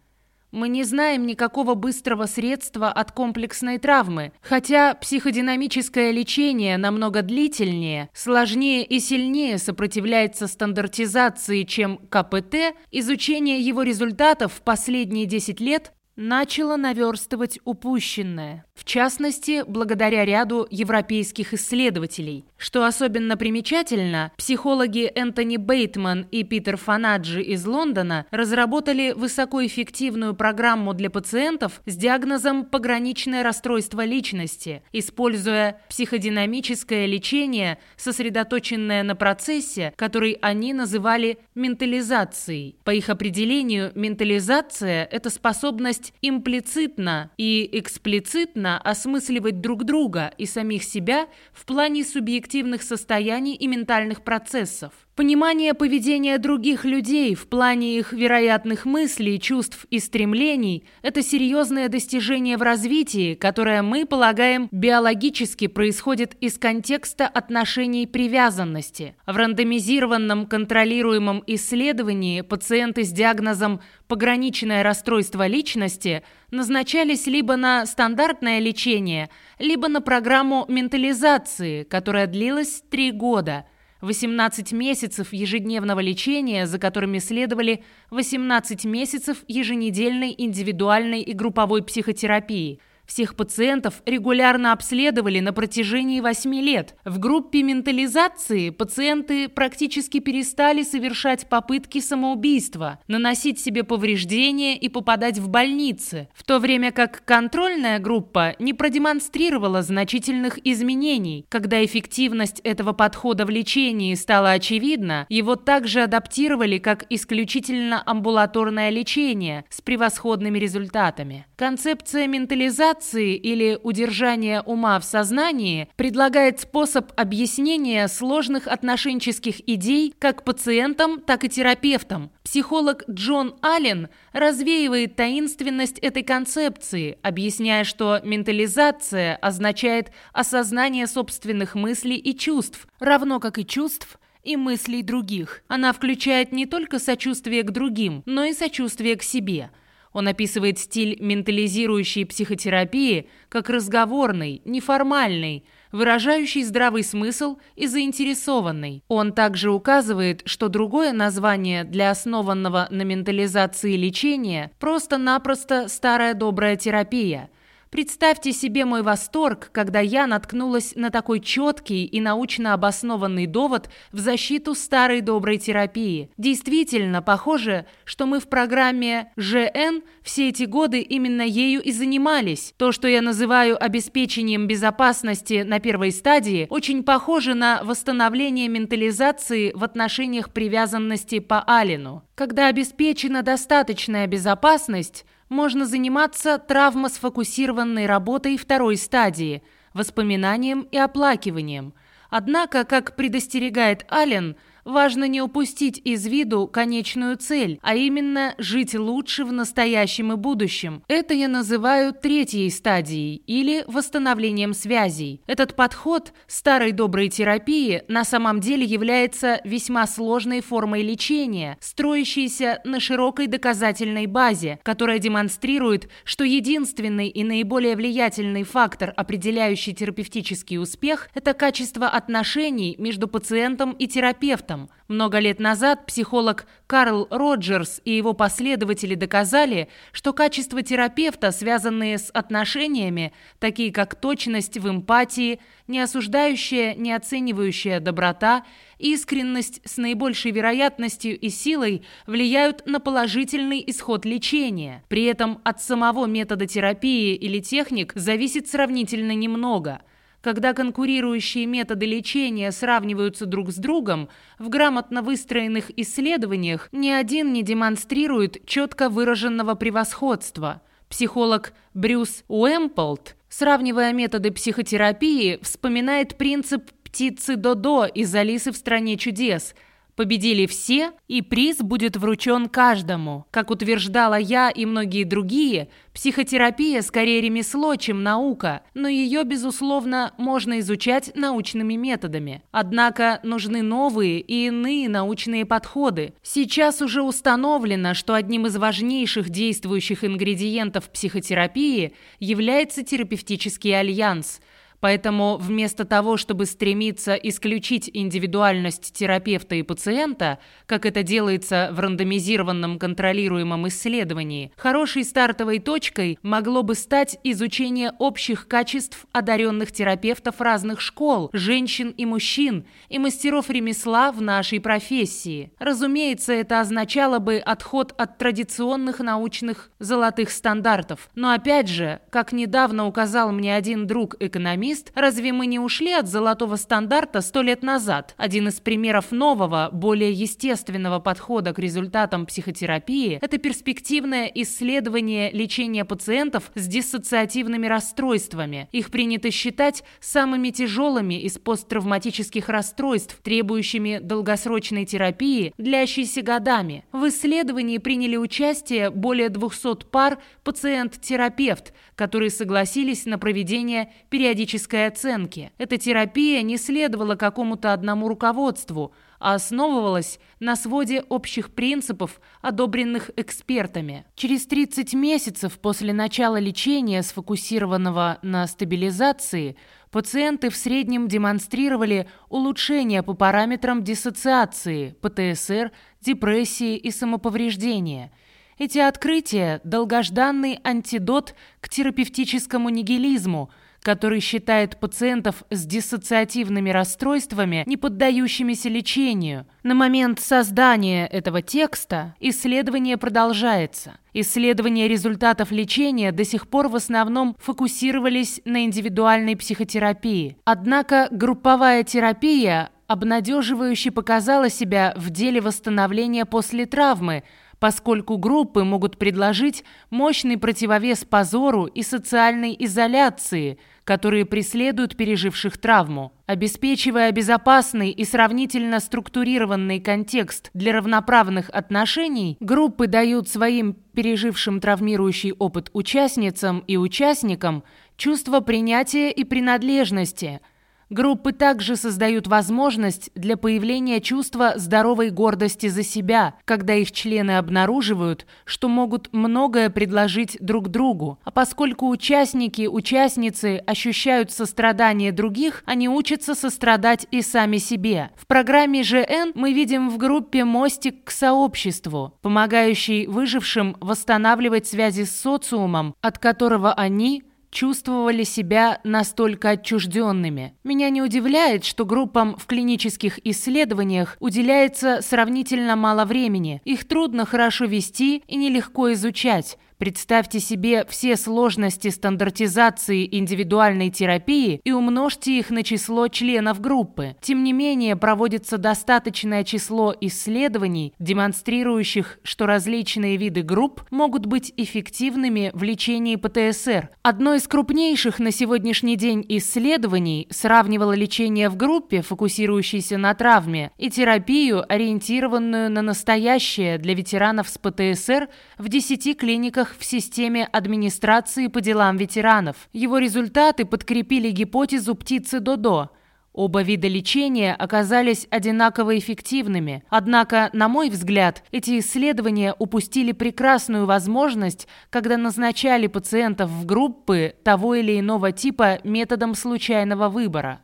мы не знаем никакого быстрого средства от комплексной травмы, хотя психодинамическое лечение намного длительнее, сложнее и сильнее сопротивляется стандартизации, чем КПТ, изучение его результатов в последние 10 лет начало наверстывать упущенное, в частности, благодаря ряду европейских исследователей. Что особенно примечательно, психологи Энтони Бейтман и Питер Фанаджи из Лондона разработали высокоэффективную программу для пациентов с диагнозом пограничное расстройство личности, используя психодинамическое лечение, сосредоточенное на процессе, который они называли ментализацией. По их определению, ментализация – это способность имплицитно и эксплицитно осмысливать друг друга и самих себя в плане субъективных состояний и ментальных процессов. Понимание поведения других людей в плане их вероятных мыслей, чувств и стремлений – это серьезное достижение в развитии, которое, мы полагаем, биологически происходит из контекста отношений привязанности. В рандомизированном контролируемом исследовании пациенты с диагнозом «пограничное расстройство личности» назначались либо на стандартное лечение, либо на программу ментализации, которая длилась три года – 18 месяцев ежедневного лечения, за которыми следовали 18 месяцев еженедельной индивидуальной и групповой психотерапии – всех пациентов регулярно обследовали на протяжении 8 лет. В группе ментализации пациенты практически перестали совершать попытки самоубийства, наносить себе повреждения и попадать в больницы, в то время как контрольная группа не продемонстрировала значительных изменений. Когда эффективность этого подхода в лечении стала очевидна, его также адаптировали как исключительно амбулаторное лечение с превосходными результатами. Концепция ментализации медитации или удержания ума в сознании предлагает способ объяснения сложных отношенческих идей как пациентам, так и терапевтам. Психолог Джон Аллен развеивает таинственность этой концепции, объясняя, что ментализация означает осознание собственных мыслей и чувств, равно как и чувств, и мыслей других. Она включает не только сочувствие к другим, но и сочувствие к себе – он описывает стиль ментализирующей психотерапии как разговорный, неформальный, выражающий здравый смысл и заинтересованный. Он также указывает, что другое название для основанного на ментализации лечения просто-напросто старая добрая терапия – Представьте себе мой восторг, когда я наткнулась на такой четкий и научно обоснованный довод в защиту старой доброй терапии. Действительно, похоже, что мы в программе ЖН все эти годы именно ею и занимались. То, что я называю обеспечением безопасности на первой стадии, очень похоже на восстановление ментализации в отношениях привязанности по Алину. Когда обеспечена достаточная безопасность, можно заниматься травмосфокусированной работой второй стадии, воспоминанием и оплакиванием. Однако, как предостерегает Аллен, Важно не упустить из виду конечную цель, а именно жить лучше в настоящем и будущем. Это я называю третьей стадией или восстановлением связей. Этот подход старой доброй терапии на самом деле является весьма сложной формой лечения, строящейся на широкой доказательной базе, которая демонстрирует, что единственный и наиболее влиятельный фактор, определяющий терапевтический успех, это качество отношений между пациентом и терапевтом, этом. Много лет назад психолог Карл Роджерс и его последователи доказали, что качества терапевта, связанные с отношениями, такие как точность в эмпатии, неосуждающая, неоценивающая доброта, искренность с наибольшей вероятностью и силой влияют на положительный исход лечения. При этом от самого метода терапии или техник зависит сравнительно немного – когда конкурирующие методы лечения сравниваются друг с другом, в грамотно выстроенных исследованиях ни один не демонстрирует четко выраженного превосходства. Психолог Брюс Уэмполт, сравнивая методы психотерапии, вспоминает принцип птицы Додо из «Алисы в стране чудес», Победили все, и приз будет вручен каждому. Как утверждала я и многие другие, психотерапия скорее ремесло, чем наука, но ее, безусловно, можно изучать научными методами. Однако нужны новые и иные научные подходы. Сейчас уже установлено, что одним из важнейших действующих ингредиентов психотерапии является терапевтический альянс – Поэтому вместо того, чтобы стремиться исключить индивидуальность терапевта и пациента, как это делается в рандомизированном контролируемом исследовании, хорошей стартовой точкой могло бы стать изучение общих качеств одаренных терапевтов разных школ, женщин и мужчин, и мастеров ремесла в нашей профессии. Разумеется, это означало бы отход от традиционных научных золотых стандартов. Но опять же, как недавно указал мне один друг-экономист, экономист, разве мы не ушли от золотого стандарта сто лет назад? Один из примеров нового, более естественного подхода к результатам психотерапии – это перспективное исследование лечения пациентов с диссоциативными расстройствами. Их принято считать самыми тяжелыми из посттравматических расстройств, требующими долгосрочной терапии, длящейся годами. В исследовании приняли участие более 200 пар пациент-терапевт, которые согласились на проведение периодических критической оценки. Эта терапия не следовала какому-то одному руководству, а основывалась на своде общих принципов, одобренных экспертами. Через 30 месяцев после начала лечения, сфокусированного на стабилизации, пациенты в среднем демонстрировали улучшение по параметрам диссоциации, ПТСР, депрессии и самоповреждения – эти открытия – долгожданный антидот к терапевтическому нигилизму, который считает пациентов с диссоциативными расстройствами не поддающимися лечению. На момент создания этого текста исследование продолжается. Исследования результатов лечения до сих пор в основном фокусировались на индивидуальной психотерапии. Однако групповая терапия обнадеживающе показала себя в деле восстановления после травмы – поскольку группы могут предложить мощный противовес позору и социальной изоляции, которые преследуют переживших травму. Обеспечивая безопасный и сравнительно структурированный контекст для равноправных отношений, группы дают своим пережившим травмирующий опыт участницам и участникам чувство принятия и принадлежности – Группы также создают возможность для появления чувства здоровой гордости за себя, когда их члены обнаруживают, что могут многое предложить друг другу. А поскольку участники, участницы ощущают сострадание других, они учатся сострадать и сами себе. В программе ЖН мы видим в группе мостик к сообществу, помогающий выжившим восстанавливать связи с социумом, от которого они чувствовали себя настолько отчужденными. Меня не удивляет, что группам в клинических исследованиях уделяется сравнительно мало времени. Их трудно хорошо вести и нелегко изучать, Представьте себе все сложности стандартизации индивидуальной терапии и умножьте их на число членов группы. Тем не менее, проводится достаточное число исследований, демонстрирующих, что различные виды групп могут быть эффективными в лечении ПТСР. Одно из крупнейших на сегодняшний день исследований сравнивало лечение в группе, фокусирующейся на травме, и терапию, ориентированную на настоящее для ветеранов с ПТСР в 10 клиниках в системе администрации по делам ветеранов. Его результаты подкрепили гипотезу птицы Додо. Оба вида лечения оказались одинаково эффективными. Однако, на мой взгляд, эти исследования упустили прекрасную возможность, когда назначали пациентов в группы того или иного типа методом случайного выбора.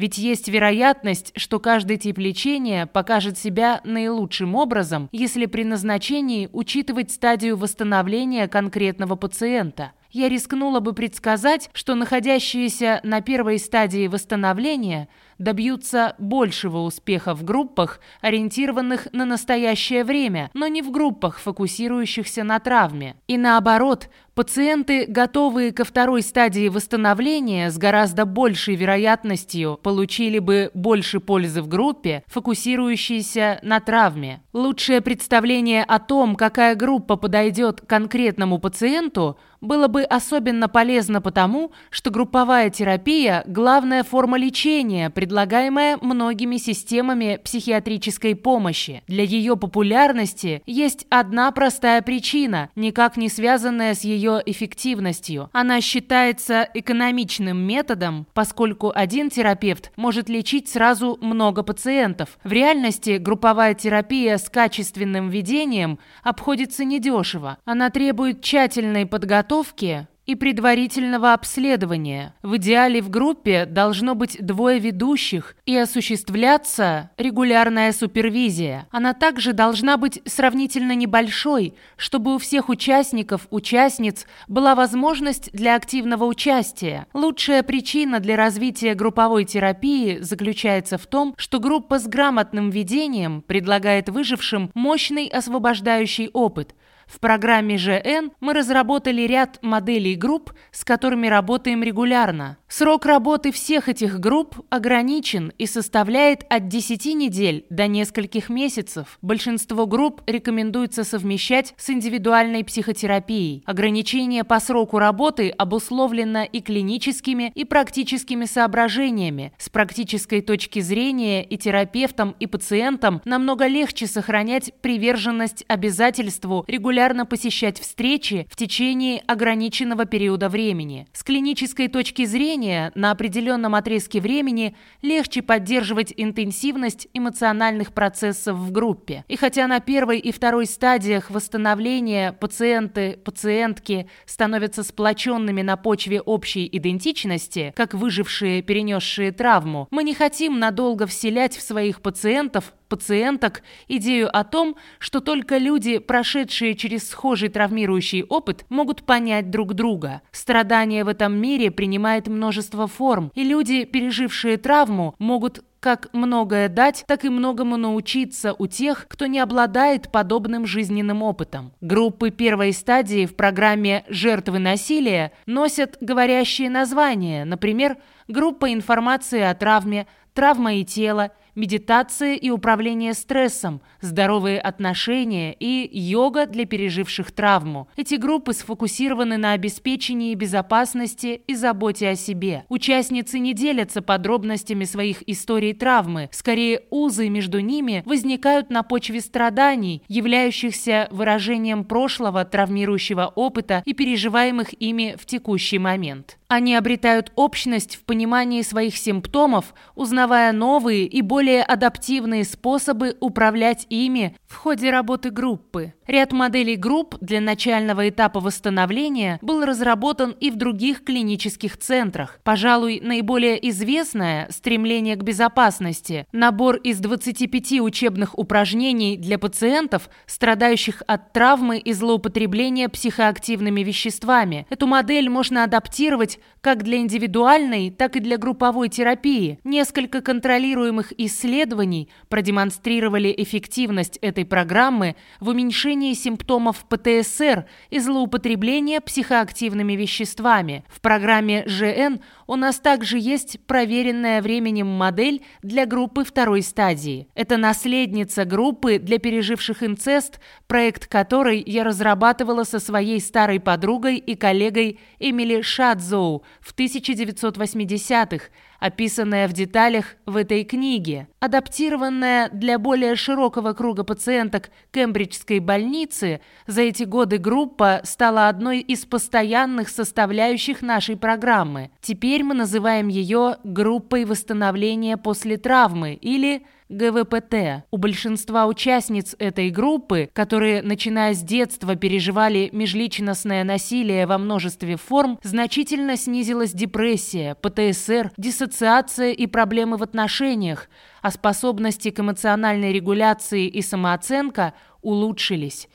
Ведь есть вероятность, что каждый тип лечения покажет себя наилучшим образом, если при назначении учитывать стадию восстановления конкретного пациента. Я рискнула бы предсказать, что находящиеся на первой стадии восстановления – добьются большего успеха в группах, ориентированных на настоящее время, но не в группах, фокусирующихся на травме. И наоборот, Пациенты, готовые ко второй стадии восстановления, с гораздо большей вероятностью получили бы больше пользы в группе, фокусирующейся на травме. Лучшее представление о том, какая группа подойдет конкретному пациенту, было бы особенно полезно потому, что групповая терапия – главная форма лечения, предлагаемая многими системами психиатрической помощи. Для ее популярности есть одна простая причина, никак не связанная с ее ее эффективностью. Она считается экономичным методом, поскольку один терапевт может лечить сразу много пациентов. В реальности групповая терапия с качественным ведением обходится недешево. Она требует тщательной подготовки, и предварительного обследования. В идеале в группе должно быть двое ведущих и осуществляться регулярная супервизия. Она также должна быть сравнительно небольшой, чтобы у всех участников, участниц была возможность для активного участия. Лучшая причина для развития групповой терапии заключается в том, что группа с грамотным ведением предлагает выжившим мощный освобождающий опыт – в программе ЖН мы разработали ряд моделей групп, с которыми работаем регулярно. Срок работы всех этих групп ограничен и составляет от 10 недель до нескольких месяцев. Большинство групп рекомендуется совмещать с индивидуальной психотерапией. Ограничение по сроку работы обусловлено и клиническими, и практическими соображениями. С практической точки зрения и терапевтам, и пациентам намного легче сохранять приверженность обязательству регулярно посещать встречи в течение ограниченного периода времени. С клинической точки зрения на определенном отрезке времени легче поддерживать интенсивность эмоциональных процессов в группе. И хотя на первой и второй стадиях восстановления пациенты, пациентки становятся сплоченными на почве общей идентичности, как выжившие, перенесшие травму, мы не хотим надолго вселять в своих пациентов пациенток идею о том, что только люди, прошедшие через схожий травмирующий опыт, могут понять друг друга. Страдание в этом мире принимает множество форм, и люди, пережившие травму, могут как многое дать, так и многому научиться у тех, кто не обладает подобным жизненным опытом. Группы первой стадии в программе «Жертвы насилия» носят говорящие названия, например, группа информации о травме, травма и тело, медитация и управление стрессом, здоровые отношения и йога для переживших травму. Эти группы сфокусированы на обеспечении безопасности и заботе о себе. Участницы не делятся подробностями своих историй травмы, скорее узы между ними возникают на почве страданий, являющихся выражением прошлого травмирующего опыта и переживаемых ими в текущий момент. Они обретают общность в понимании своих симптомов, узнавая новые и более адаптивные способы управлять ими в ходе работы группы. Ряд моделей групп для начального этапа восстановления был разработан и в других клинических центрах. Пожалуй, наиболее известное – стремление к безопасности. Набор из 25 учебных упражнений для пациентов, страдающих от травмы и злоупотребления психоактивными веществами. Эту модель можно адаптировать как для индивидуальной, так и для групповой терапии. Несколько контролируемых исследований исследований продемонстрировали эффективность этой программы в уменьшении симптомов ПТСР и злоупотребления психоактивными веществами. В программе ЖН у нас также есть проверенная временем модель для группы второй стадии. Это наследница группы для переживших инцест, проект которой я разрабатывала со своей старой подругой и коллегой Эмили Шадзоу в 1980-х, описанная в деталях в этой книге. Адаптированная для более широкого круга пациенток Кембриджской больницы, за эти годы группа стала одной из постоянных составляющих нашей программы. Теперь мы называем ее группой восстановления после травмы или ГВПТ. У большинства участниц этой группы, которые, начиная с детства, переживали межличностное насилие во множестве форм, значительно снизилась депрессия, ПТСР, диссоциация и проблемы в отношениях, а способности к эмоциональной регуляции и самооценка улучшились.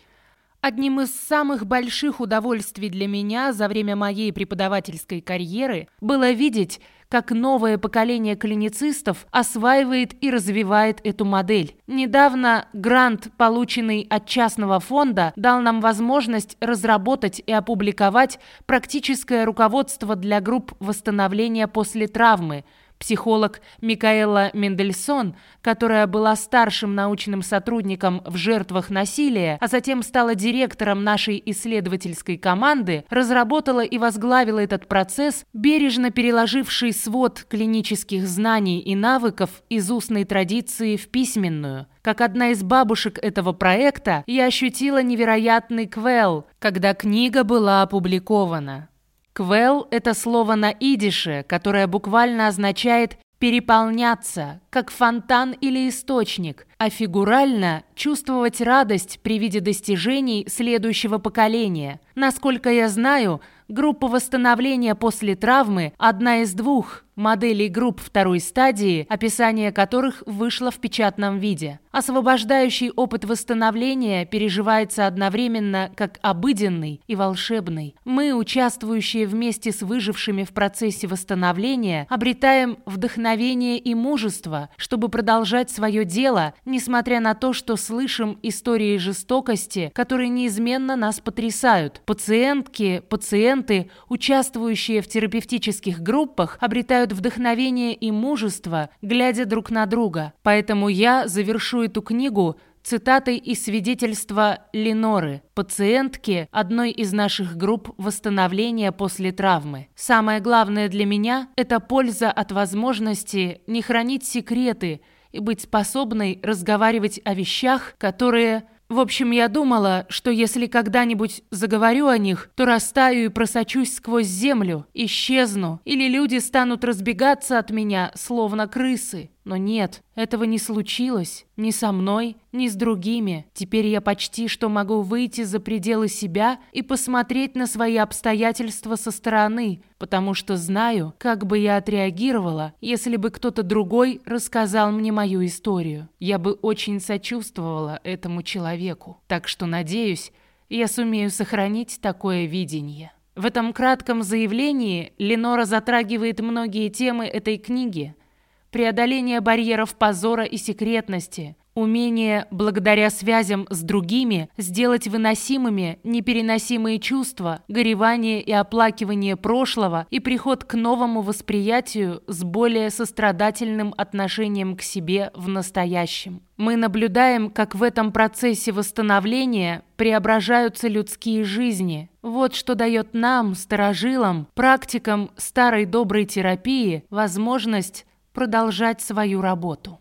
Одним из самых больших удовольствий для меня за время моей преподавательской карьеры было видеть, как новое поколение клиницистов осваивает и развивает эту модель. Недавно грант, полученный от частного фонда, дал нам возможность разработать и опубликовать практическое руководство для групп восстановления после травмы – Психолог Микаэла Мендельсон, которая была старшим научным сотрудником в жертвах насилия, а затем стала директором нашей исследовательской команды, разработала и возглавила этот процесс, бережно переложивший свод клинических знаний и навыков из устной традиции в письменную. Как одна из бабушек этого проекта, я ощутила невероятный квел, когда книга была опубликована. Квел – это слово на идише, которое буквально означает переполняться, как фонтан или источник, а фигурально чувствовать радость при виде достижений следующего поколения. Насколько я знаю, группа восстановления после травмы – одна из двух моделей групп второй стадии, описание которых вышло в печатном виде. Освобождающий опыт восстановления переживается одновременно как обыденный и волшебный. Мы, участвующие вместе с выжившими в процессе восстановления, обретаем вдохновение и мужество, чтобы продолжать свое дело, несмотря на то, что слышим истории жестокости, которые неизменно нас потрясают. Пациентки, пациенты, участвующие в терапевтических группах, обретают вдохновение и мужество, глядя друг на друга. Поэтому я завершу эту книгу цитатой из свидетельства Леноры, пациентки одной из наших групп восстановления после травмы. Самое главное для меня – это польза от возможности не хранить секреты и быть способной разговаривать о вещах, которые в общем, я думала, что если когда-нибудь заговорю о них, то растаю и просочусь сквозь землю, исчезну, или люди станут разбегаться от меня, словно крысы. Но нет, этого не случилось. Ни со мной, ни с другими. Теперь я почти что могу выйти за пределы себя и посмотреть на свои обстоятельства со стороны, потому что знаю, как бы я отреагировала, если бы кто-то другой рассказал мне мою историю. Я бы очень сочувствовала этому человеку. Так что, надеюсь, я сумею сохранить такое видение. В этом кратком заявлении Ленора затрагивает многие темы этой книги – преодоление барьеров позора и секретности, умение, благодаря связям с другими, сделать выносимыми непереносимые чувства, горевание и оплакивание прошлого и приход к новому восприятию с более сострадательным отношением к себе в настоящем. Мы наблюдаем, как в этом процессе восстановления преображаются людские жизни. Вот что дает нам, старожилам, практикам старой доброй терапии, возможность продолжать свою работу.